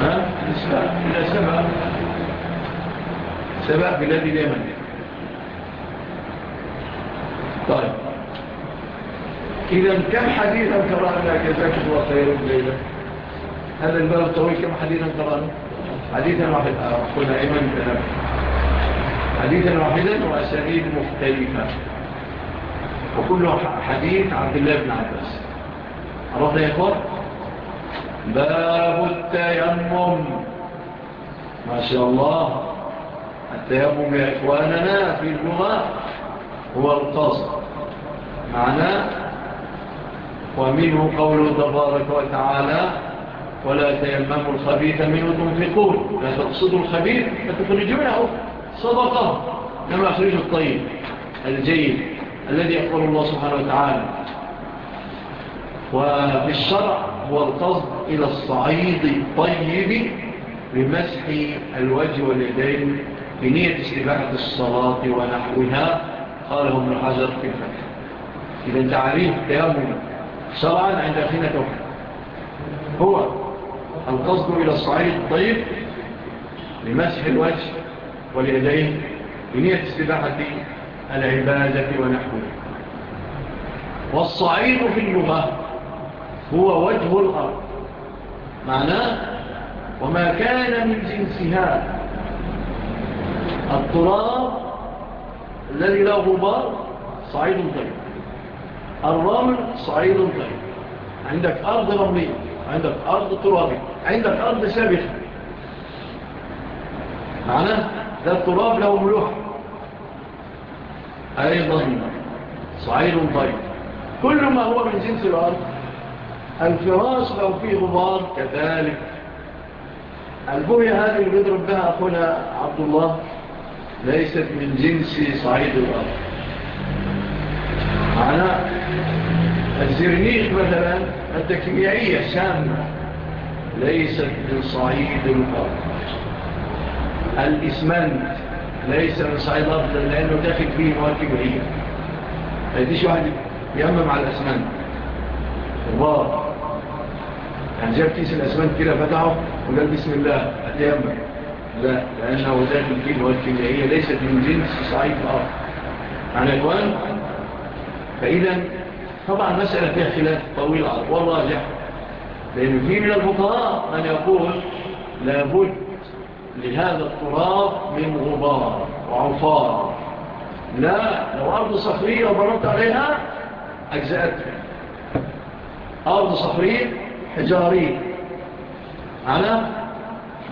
ها؟ إلى سبع. سبع بلاد اليمن. طيب. إذا كم حديثا قرأنا جزاك الله خير الليلة هذا الباب الطويل كم حديثا قرأنا؟ حديثا واحد آه، أخونا إيمان بنفسه حديثا واحدا وأسانيد مختلفة وكل حديث عبد الله بن عباس. رضي يقول باب التيمم. ما شاء الله. التيمم يا إخواننا في اللغة هو القصد. معناه ومنه قوله تبارك وتعالى ولا تيمموا الخبيث منه تنفقون. لا تقصدوا الخبيث فتخرجونه صدقة كما أخرج الطيب الجيد الذي يقول الله سبحانه وتعالى وفي الشرع هو القصد إلى الصعيد الطيب بمسح الوجه واليدين بنية استباحة الصلاة ونحوها قاله ابن حجر في الفتح. إذا تعريف تيامنا شرعا عند أخينا توحيد. هو القصد إلى الصعيد الطيب لمسح الوجه واليدين بنية استباحة العبادة ونحوها والصعيد في اللغة هو وجه الأرض. معناه وما كان من جنسها. التراب الذي له غبار صعيد طيب. الرمل صعيد طيب. عندك أرض رملية عندك أرض ترابية عندك أرض سابخة معناه ده التراب له ملوح أيضا صعير طيب. كل ما هو من جنس الأرض. الفراش لو فيه غبار كذلك. البوية هذه اللي بيضرب بها أخونا عبد الله ليست من جنس صعيد الأرض. معنا الزرنيخ مثلا التكميعية سامة ليست من صعيد الأرض. الإسمان ليس من صعيد أفضل لأنه داخل فيه مواد كبرية فيديش طيب، واحد يأمم على الأسمان الله. يعني جاب كيس الأسمان كده فتحه وقال بسم الله. أتيمم لا لأنه داخل فيه مواد كيميائية ليست من جنس صعيد الأرض. عن الوان فإذا طبعا مسألة فيها خلاف طويل جاء لأنه في من الفقراء من يقول لابد لهذا التراب من غبار وعفار لا لو أرض صخرية وبرمت عليها أجزأتها أرض صخرية حجارية. على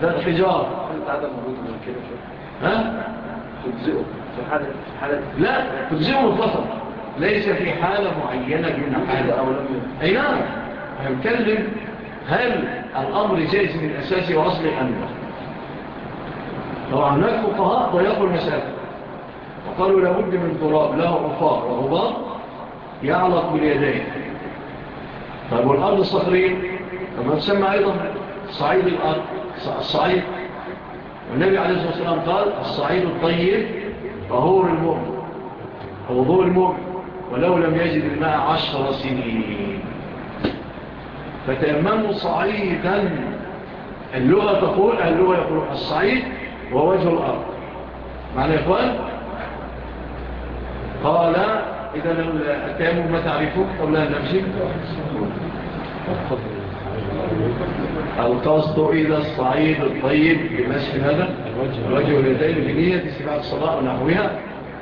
ده الحجار. من ها؟ تجزئه. في حالة, في حالة لا تجزئه البصر. ليس في حالة معينة من حالة. أي نعم. هنتكلم هل الأمر جائز من أساسي وأصلي أم لا؟ طبعا هناك فقهاء ضيقوا المسافة وقالوا لابد من تراب له عفار وغبار يعلق باليدين. طيب والأرض الصخرية كما تسمى أيضا صعيد الأرض الصعيد والنبي عليه الصلاة والسلام قال الصعيد الطيب طهور المؤمن. فوضوء المؤمن. ولو لم يجد الماء عشر سنين. فتأمموا صعيدا. اللغة تقول اللغة يقول الصعيد ووجه الأرض. معنى يا إخوان؟ قال إذا التيمم ما تعرفون قبل أن نمشي. القصد إلى الصعيد الطيب بمسح هذا؟ الوجه اليدين بنية استماع الصلاة ونحوها.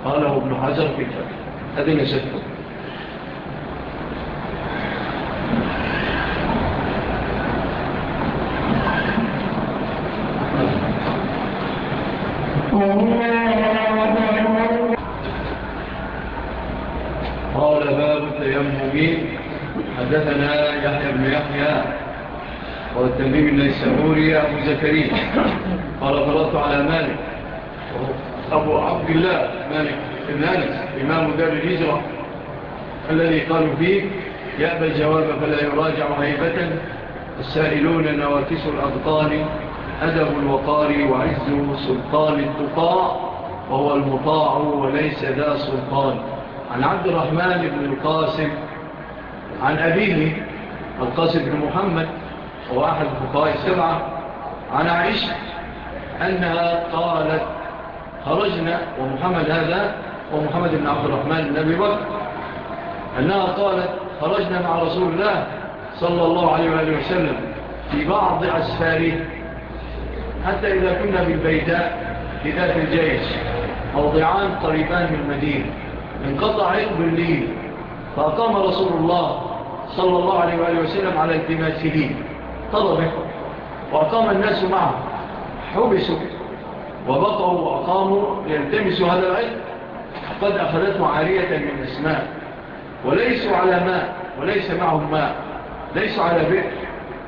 قاله ابن حجر في الفتح. هذه نشدكم الحكيم حدثنا يحيى بن يحيى والتميم النيسابوري أبو زكريا. قال فلط على مالك. أبو عبد الله مالك بن إمام دار الهجرة. الذي قالوا فيه يأبى الجواب فلا يراجع هيبة. السائلون نواكس الأبطال أدب الوقار وعز سلطان التقاء وهو المطاع وليس ذا سلطان. عن عبد الرحمن بن القاسم عن أبيه القاسم بن محمد هو أحد فقهاء السبعة عن عائشة أنها قالت خرجنا ومحمد هذا ومحمد بن عبد الرحمن النبي بكر. أنها قالت خرجنا مع رسول الله صلى الله عليه وآله وسلم في بعض أسفاره حتى إذا كنا بالبيتاء في ذات الجيش موضعان قريبان من المدينة انقطع علم الليل فأقام رسول الله صلى الله عليه وآله وسلم على الدماثلين طلبه وأقام الناس معه. حبسوا. وبقوا وأقاموا يلتمسوا هذا العلم قد أخذته عارية من أسماء. وليسوا على ماء. وليس معهم ماء. ليسوا على بئر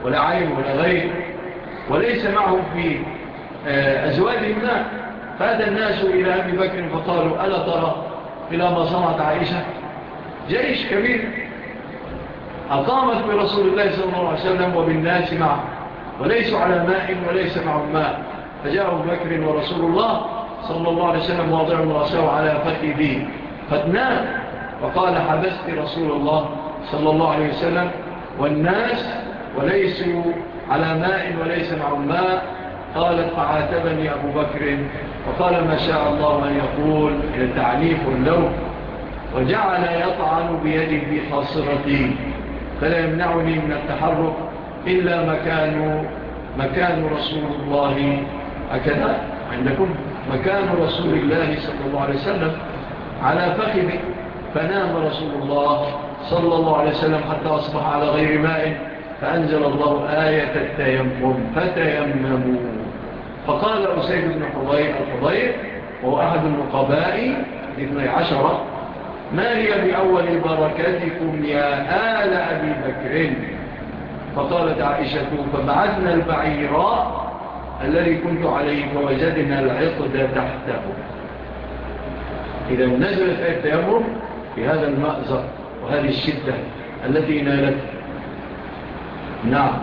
ولا عين ولا غير وليس معهم في آه، أزواج الماء. فهذا الناس إلى أبي بكر فقالوا ألا ترى إلى ما صنعت عائشة؟ جيش كبير. أقامت برسول الله صلى الله عليه وسلم وبالناس معه وليس على ماء وليس مع الماء فجاءه بكر ورسول الله صلى الله عليه وسلم واضع رأسه على فخذه. فاتنام وقال حبست رسول الله صلى الله عليه وسلم والناس وليسوا على ماء وليس مع الماء قالت فعاتبني أبو بكر. وقال ما شاء الله أن يقول إلى تعليف له وجعل يطعن بيدي في حاصرتي فلا يمنعني من التحرك إلا مكان مكان رسول الله. هكذا عندكم مكان رسول الله صلى الله عليه وسلم على فخمه فنام رسول الله صلى الله عليه وسلم حتى أصبح على غير ماء فأنزل الله آية التيمم فتيمموا. فقال أسيد بن حضير الحضير وهو أحد النقباء 12 ما هي بأول بركاتكم يا آل أبي بكر؟ فقالت عائشة فبعثنا البعيراء الذي كنت عليه فوجدنا العقد تحته. إذا نزلت آية في هذا المأزق وهذه الشدة التي نالت نعم.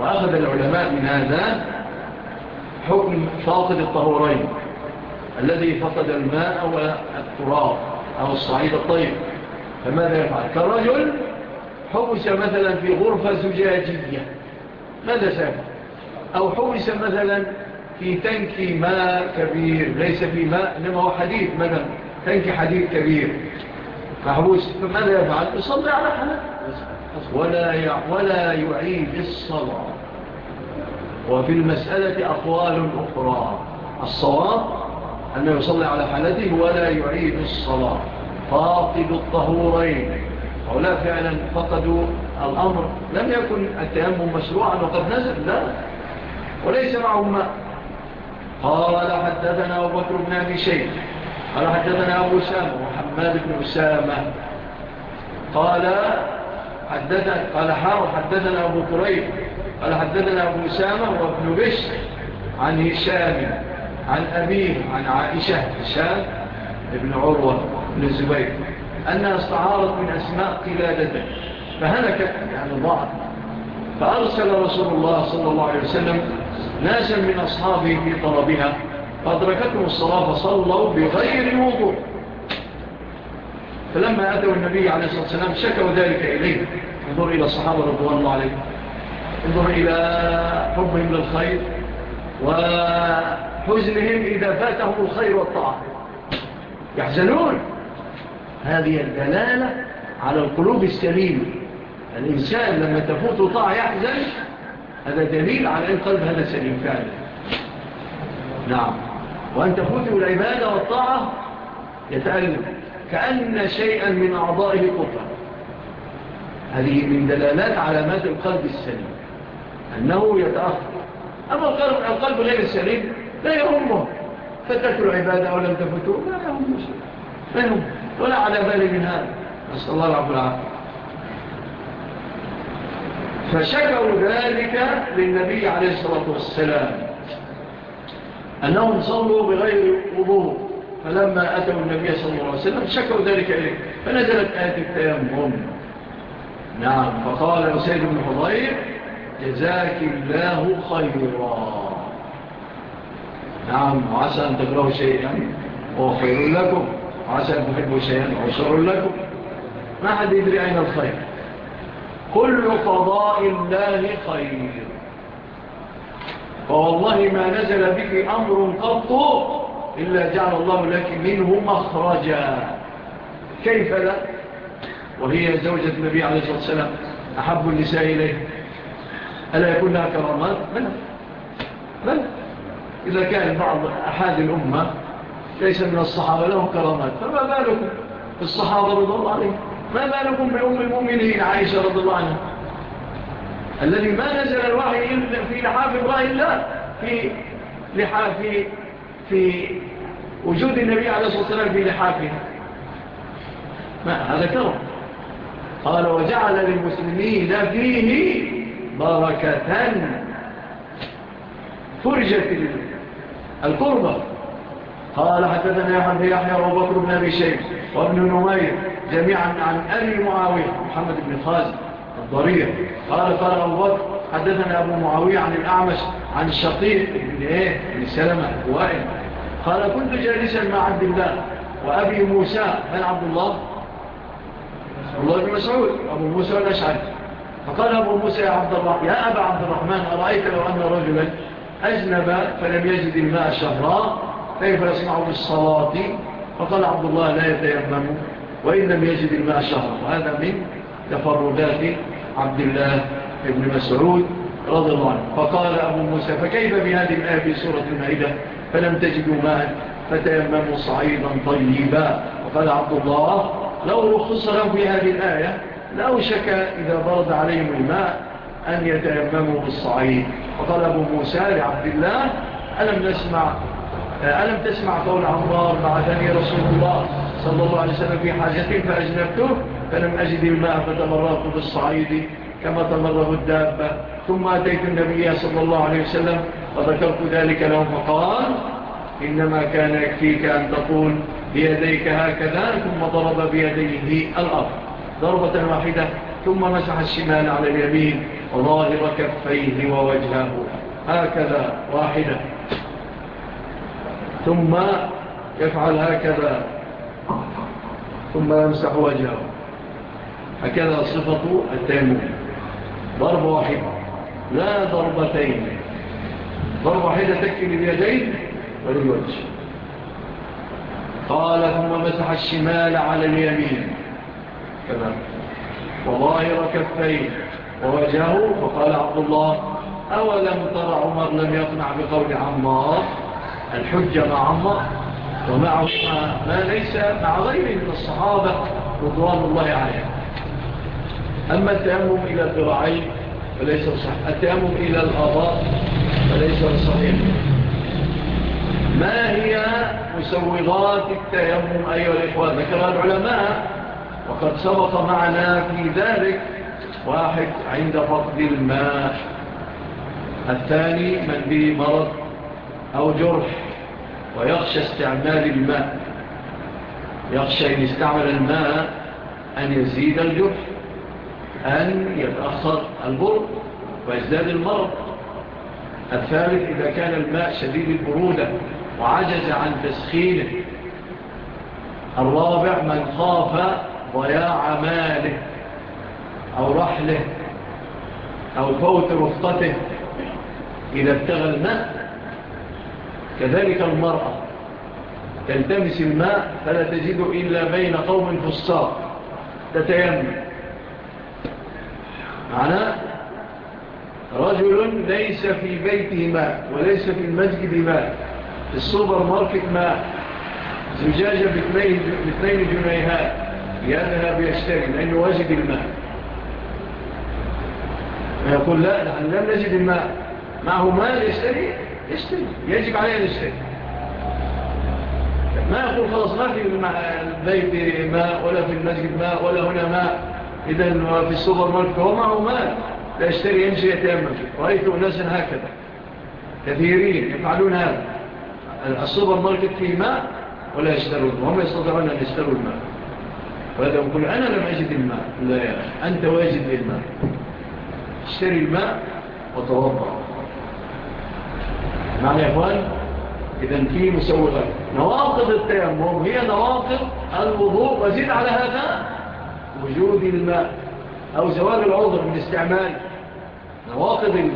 وأخذ العلماء من هذا حكم فاقد الطهورين الذي فقد الماء والتراب. أو الصعيد الطيب. فماذا يفعل؟ كالرجل حبس مثلا في غرفة زجاجية. ماذا سيفعل؟ أو حبس مثلا في تنكي ماء كبير ليس في ماء إنما هو حديد مثلا. تنكي حديد كبير. محبوس. فماذا يفعل؟ يصلي على حالة ولا, ولا يعيد الصلاة. وفي المسألة أقوال أخرى. الصواب أنه يصلي على حالته ولا يعيد الصلاة. فاقد الطهورين. هؤلاء فعلا فقدوا الأمر. لم يكن التيمم مشروعا وقد نزل لا. وليس معهم ماء. قال حدثنا أبو بكر بن أبي شيخ قال حدثنا أبو سامة وحماد بن سامة. قال حدثنا قال حار حدثنا أبو قريب قال حدثنا أبو سامة وابن بشر عن هشام. عن أبيه عن عائشة الشاب ابن عروة بن الزبير أنها استعارت من أسماء قلادة فهلكت يعني ضاعت فأرسل رسول الله صلى الله عليه وسلم ناسا من أصحابه في طلبها فأدركتهم الصلاة فصلوا بغير وضوء. فلما أتوا النبي عليه الصلاة والسلام شكوا ذلك إليه. انظر إلى الصحابة رضوان الله عليهم. انظر إلى حبهم للخير وإلى حزنهم إذا فاتهم الخير والطاعة يحزنون. هذه الدلالة على القلوب السليمة. الإنسان لما تفوت طاعة يحزن هذا دليل على أن قلب هذا سليم فعلا. نعم. وأن تفوته العبادة والطاعة يتألم كأن شيئا من أعضائه قطع هذه من دلالات علامات القلب السليم. أنه يتأخر. أما القلب غير السليم لا يهمه فتاتوا العبادة أو لم تفتوا لا يهمه شيء ولا على بالي من هذا. نسأل الله العفو العالم فشكروا ذلك للنبي عليه الصلاة والسلام. أنهم صلوا بغير وضوء. فلما أتوا النبي صلى الله عليه وسلم شكروا ذلك إليه. فنزلت آية التيمم. نعم. فقال سيد بن حضير جزاك الله خيرا. نعم وعسى أن تكرهوا شيئا هو خير لكم. وعسى أن تحبوا شيئا هو شر لكم. ما حد يدري أين الخير؟ كل قضاء الله خير. فوالله ما نزل بك أمر قط إلا جعل الله لك منه مخرجا. كيف لا؟ وهي زوجة النبي عليه الصلاة والسلام. أحب النساء إليه. ألا يكون لها كرامات بلى بلى إذا كان بعض أحد الأمة ليس من الصحابة لهم كرامات فما بالكم؟ الصحابة رضا الله عليه ما بالكم بأم المؤمنين عائشة رضا الله عنها؟ الذي ما نزل الوحي في لحاف الله إلا في لحاف في وجود النبي عليه الصلاة والسلام في لحافها ما هذا كرم. قال وجعل للمسلمين فيه بركة. فرجة للمسلمين. القربة. قال حدثنا يحيى يحيى وبكر بن أبي شيء وابن نمير جميعا عن أبي معاوية محمد بن خازم الضرير. قال قال أبو بكر حدثنا أبو معاوية عن الأعمش عن الشقيق بن إيه؟ بن سلمة وائل قال كنت جالسا مع عبد الله وأبي موسى. من عبد الله؟ الله بن مسعود. أبو موسى الأشعري. فقال أبو موسى يا عبد الله يا أبا عبد الرحمن أرأيت لو أن رجلا أجنب فلم يجد الماء شراء كيف يصنع بالصلاة؟ فقال عبد الله لا يتيمم وإن لم يجد الماء شراء وهذا من تفردات عبد الله بن مسعود رضي الله عنه. فقال أبو موسى فكيف بهذه الآية في سورة المائدة؟ فلم تجدوا ماء فتيمموا صعيدا طيبا. وقال عبد الله لو رخص له بهذه الآية لا شك إذا برد عليهم الماء أن يتأمموا بالصعيد. فطلبوا موسى لعبد الله ألم, نسمع ألم تسمع قول عمار بعثني رسول الله صلى الله عليه وسلم في حاجة فأجنبته؟ فلم أجد الماء فتمررت بالصعيد كما تمره الدابة. ثم أتيت النبي صلى الله عليه وسلم وذكرت ذلك لهم فقال إنما كان يكفيك أن تقول بيديك هكذا ثم ضرب بيديه الأرض. ضربة واحدة. ثم مسح الشمال على اليمين وظاهر كفيه ووجهه. هكذا واحدة. ثم يفعل هكذا. ثم يمسح وجهه. هكذا صفة التيمم. ضرب واحدة. لا ضربتين. ضرب واحدة تكفي لليدين والوجه. قال ثم مسح الشمال على اليمين. كما وظاهر كفيه ووجهه فقال عبد الله أولم ترى عمر لم يقنع بقول عمار؟ الحجة مع عمار ومعه ما ليس مع غيره من الصحابة رضوان الله عليهم. أما التأمم إلى الذراعين فليس صحيح. التأمم إلى الأضاء فليس صحيح. ما هي مسوغات التيمم أيها الإخوة؟ ذكرها العلماء وقد سبق معنا في ذلك واحد عند فقد الماء. الثاني من به مرض أو جرح ويخشى استعمال الماء. يخشى إن استعمل الماء أن يزيد الجرح أن يتأخر البرد ويزداد المرض. الثالث إذا كان الماء شديد البرودة وعجز عن تسخينه. الرابع من خاف ضياع ماله أو رحله أو فوت رفقته إذا ابتغى الماء كذلك المرأة تلتمس الماء فلا تجد إلا بين قوم فساق تتيمم. معنى رجل ليس في بيته ماء وليس في المسجد ماء في السوبر ماركت ماء زجاجة باثنين جنيهات. يذهب بيشتري لأنه وجد الماء فيقول لا نحن لم نجد الماء معه مال يشتري يشتري. يجب عليه أن يشتري. ما يقول خلاص ما في البيت ماء ولا في المسجد ماء ولا هنا ماء. إذن في السوبر ماركت هو معه ماء لا يشتري يمشي يتأمل رأيت أناسا هكذا. كثيرين يفعلون هذا. السوبر ماركت فيه ماء ولا يشترون. وهم يستطيعون أن يشتروا الماء. وهذا يقول أنا لم أجد الماء. لا. يا أخي أنت واجد الماء اشتري الماء وتوضأ نعم معنى يا أخوان؟ إذن في مسوغة. نواقض التيمم. هي نواقض الوضوء. وزيد على هذا وجود الماء أو زوال العوضة من استعمال نواقض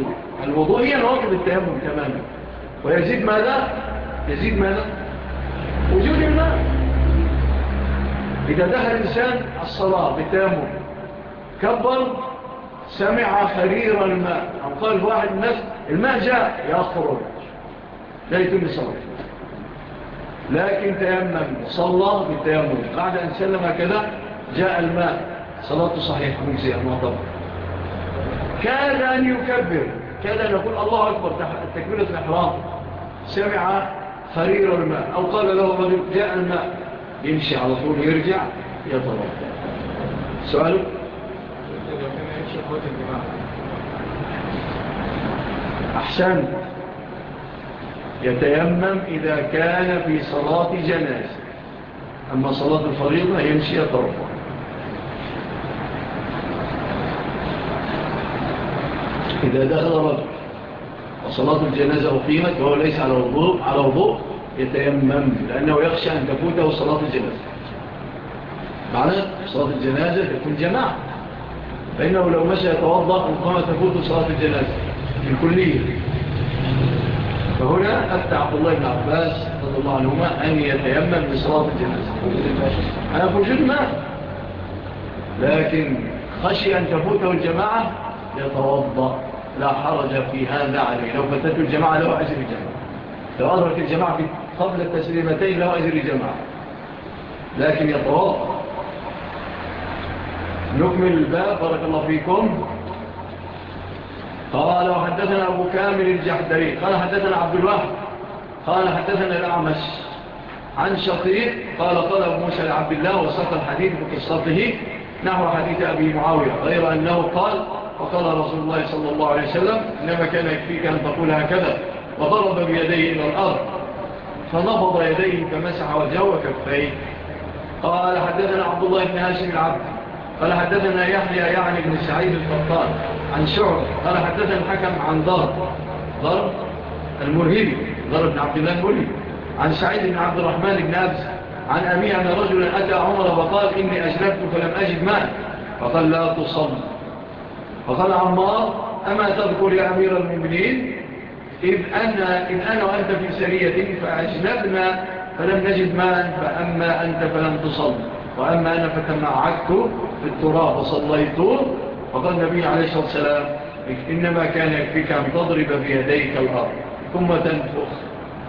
الوضوء هي نواقض التيمم تماما. ويزيد ماذا؟ يزيد ماذا؟ وجود الماء. إذا دخل الإنسان الصلاة بتامه كبر سمع خرير الماء أو قال واحد الناس الماء جاء يا يخرج لا يتم صلاة لكن تأمم صلى بتامه. بعد أن سلم كذا جاء الماء. صلاة صحيحة مجزئة ما طبعا كاد أن يكبر. كاد أن يقول الله أكبر. تكبيرة الإحرام. سمع خرير الماء أو قال له رجل جاء الماء. يمشي على طول يرجع يطلع. سؤاله أحسن. يتيمم إذا كان في صلاة جنازة. أما صلاة الفريضة يمشي يترفع إذا دخل رجل وصلاة الجنازة أقيمت وهو ليس على وضوء على وضوء يتيمم لأنه يخشى أن تفوته صلاة الجنازة. معنى صلاة الجنازة يكون جماعة. فإنه لو مشى يتوضأ وقام تفوته صلاة الجنازة الكلية. فهنا أفتع عبد الله بن عباس رضي الله عنهما أن يتيمم لصلاة الجنازة. أنا فوجد ما؟ لكن خشي أن تفوته الجماعة يتوضأ. لا حرج في هذا عليه. لو فتته الجماعة له أجر الجماعة لو أدرك الجماعة قبل التسليمتين لو أجري الجماعة لكن يطرق نكمل الباب بارك الله فيكم. قال وحدثنا أبو كامل الجحدري. قال حدثنا عبد الوهد قال حدثنا الأعمش. عن شقيق. قال قال أبو موسى لعبد الله وصف الحديث بقصته نحو حديث أبي معاوية غير أنه قال وقال رسول الله صلى الله عليه وسلم إنما كان يكفيك أن تقول هكذا. وضرب بيديه إلى الأرض فنبض يديه فمسح وجهه وكفيه. قال حدثنا عبد الله بن هاشم العبد قال حدثنا يحيى يعني بن سعيد الفطار عن شعر قال حدثنا الحكم عن ضرب ضرب المرهبي ضرب بن عبد الله المرهبي عن سعيد بن عبد الرحمن بن أبز عن أمي أن رجلا أتى عمر وقال إني أجلبت فلم أجد مال فقال لا تصل فقال عمار أما تذكر يا أمير المؤمنين؟ إذ أنا, إذ أنا وأنت في سرية فأجنبنا فلم نجد ماء فأما أنت فلم تصل. وأما أنا فتمعكت في التراب وصليت فقال النبي عليه الصلاة والسلام إنما كان يكفيك أن تضرب بيديك الأرض ثم تنفخ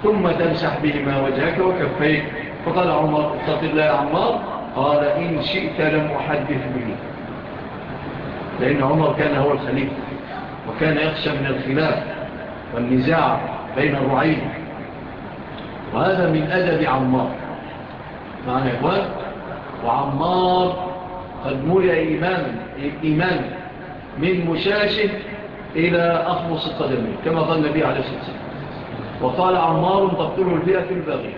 ثم تمسح بهما وجهك وكفيك. فقال عمر اتق الله يا عمار قال إن شئت لم أحدث به لأن عمر كان هو الخليفة وكان يخشى من الخلاف. والنزاع بين الرعين. وهذا من أدب عمار. معنا يا إخوان وعمار قد ملئ إيمان من مشاشه إلى أخمص القدمين كما قال النبي عليه الصلاة والسلام. وقال عمار تقتله الفئة الباغية.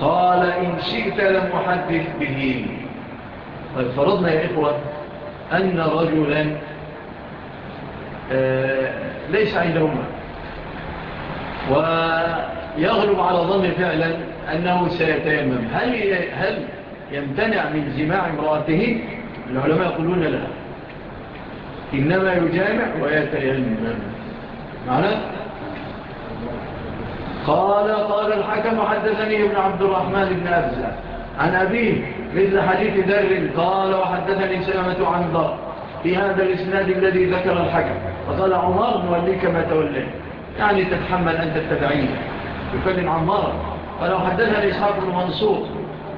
قال إن شئت لم أحدث به. قد فرضنا يا إخوة أن رجلا آه، ليس عندهم ويغلب على ظن فعلا أنه سيتيمم. هل, هل يمتنع من جماع امرأته؟ العلماء يقولون لا. إنما يجامع ويتيمم. معنى؟ قال قال الحكم حدثني ابن عبد الرحمن بن أفزع عن أبيه مثل حديث ذر قال وحدثني سلامة عن ضر في هذا الإسناد الذي ذكر الحكم. فقال عمار نوليك ما تولي. يعني تتحمل أنت التبعين يكلم عمار. قال حدثنا لإسحاق بن منصور.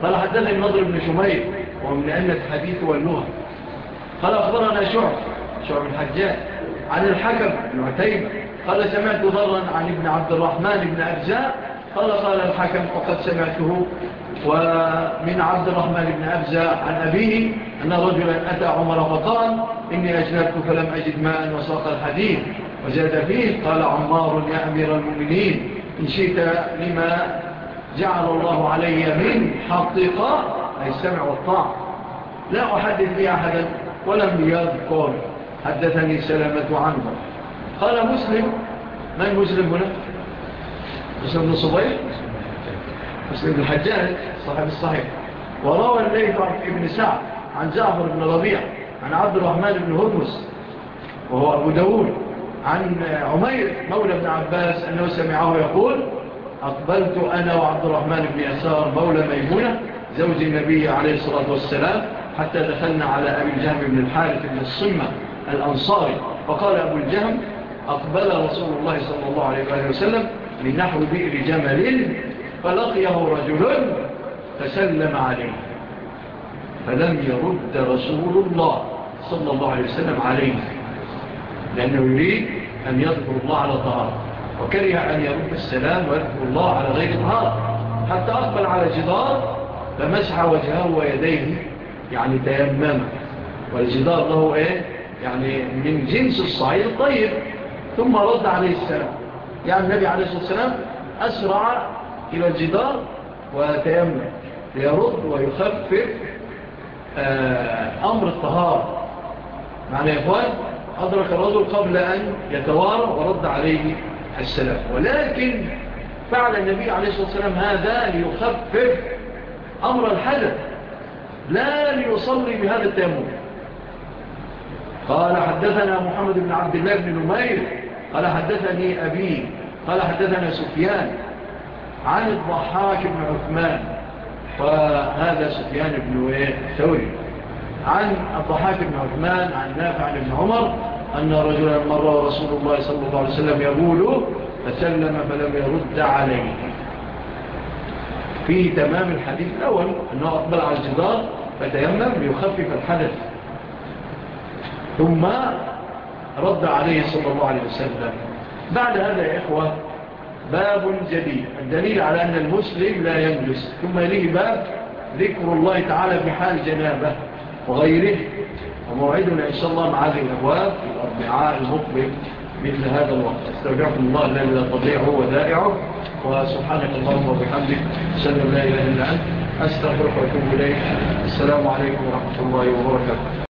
قال حدثنا النظر بن شمير. ومن أن الحديث والنهى قال أخبرنا شعب. شعب الحجاج عن الحكم العتيم قال سمعت ضرا عن ابن عبد الرحمن بن أبزاء قال قال الحكم وقد سمعته. ومن عبد الرحمن بن أفزع عن أبيه أن رجلا أتى عمر فقال إني أجلبت فلم أجد ماء وساق الحديث وزاد فيه قال عمار يا أمير المؤمنين إن شئت لما جعل الله علي من حقيقة أي السمع والطاعة. لا أحدث لي أحدا ولم يذكر. حدثني سلامة عنه. قال مسلم من مسلم هنا؟ مسلم بن صبيح؟ مسلم الحجاج صاحب الصحيح. وروى الليث بن ابن سعد عن جعفر بن ربيع عن عبد الرحمن بن هرمس وهو أبو داود عن عمير مولى بن عباس أنه سمعه يقول أقبلت أنا وعبد الرحمن بن يسار مولى ميمونة زوج النبي عليه الصلاة والسلام حتى دخلنا على أبي الجهم بن الحارث بن الصمة الأنصاري. فقال أبو الجهم أقبل رسول الله صلى الله عليه وسلم من نحو بئر جمل فلقيه رجل فسلم عليه. فلم يرد رسول الله صلى الله عليه وسلم عليه. لأنه يريد أن يذكر الله على طهار وكره أن يرد السلام ويذكر الله على غير طهار حتى أقبل على جدار فمسح وجهه ويديه يعني تيمم. والجدار له إيه؟ يعني من جنس الصعيد الطيب. ثم رد عليه السلام. يعني النبي عليه الصلاة والسلام أسرع إلى الجدار وتيمم ليرد ويخفف آه، أمر الطهارة. معنى يا إخوان أدرك الرجل قبل أن يتوارى ورد عليه السلام. ولكن فعل النبي عليه الصلاة والسلام هذا ليخفف أمر الحدث لا ليصلي بهذا التيمم. قال حدثنا محمد بن عبد الله بن نمير قال حدثني أبي قال حدثنا سفيان. عن الضحاك بن عثمان وهذا سفيان بن ثوري عن الضحاك بن عثمان عن نافع بن عمر أن رجلا مر رسول الله صلى الله عليه وسلم يقول فسلم فلم يرد عليه. في تمام الحديث الأول أنه أقبل على الجدار فتيمم ليخفف الحدث. ثم رد عليه صلى الله عليه وسلم. بعد هذا يا إخوة باب جديد. الدليل على أن المسلم لا ينجس ثم ليه باب ذكر الله تعالى في حال جنابه وغيره. وموعدنا إن شاء الله مع هذه الأبواب الأربعاء المقبل مثل هذا الوقت. استودعكم الله الذي لا تضيعه ودائعه وسبحانك اللهم وبحمدك سلم لا إله إلا أنت أستغفرك إليه إليك. السلام عليكم ورحمة الله وبركاته.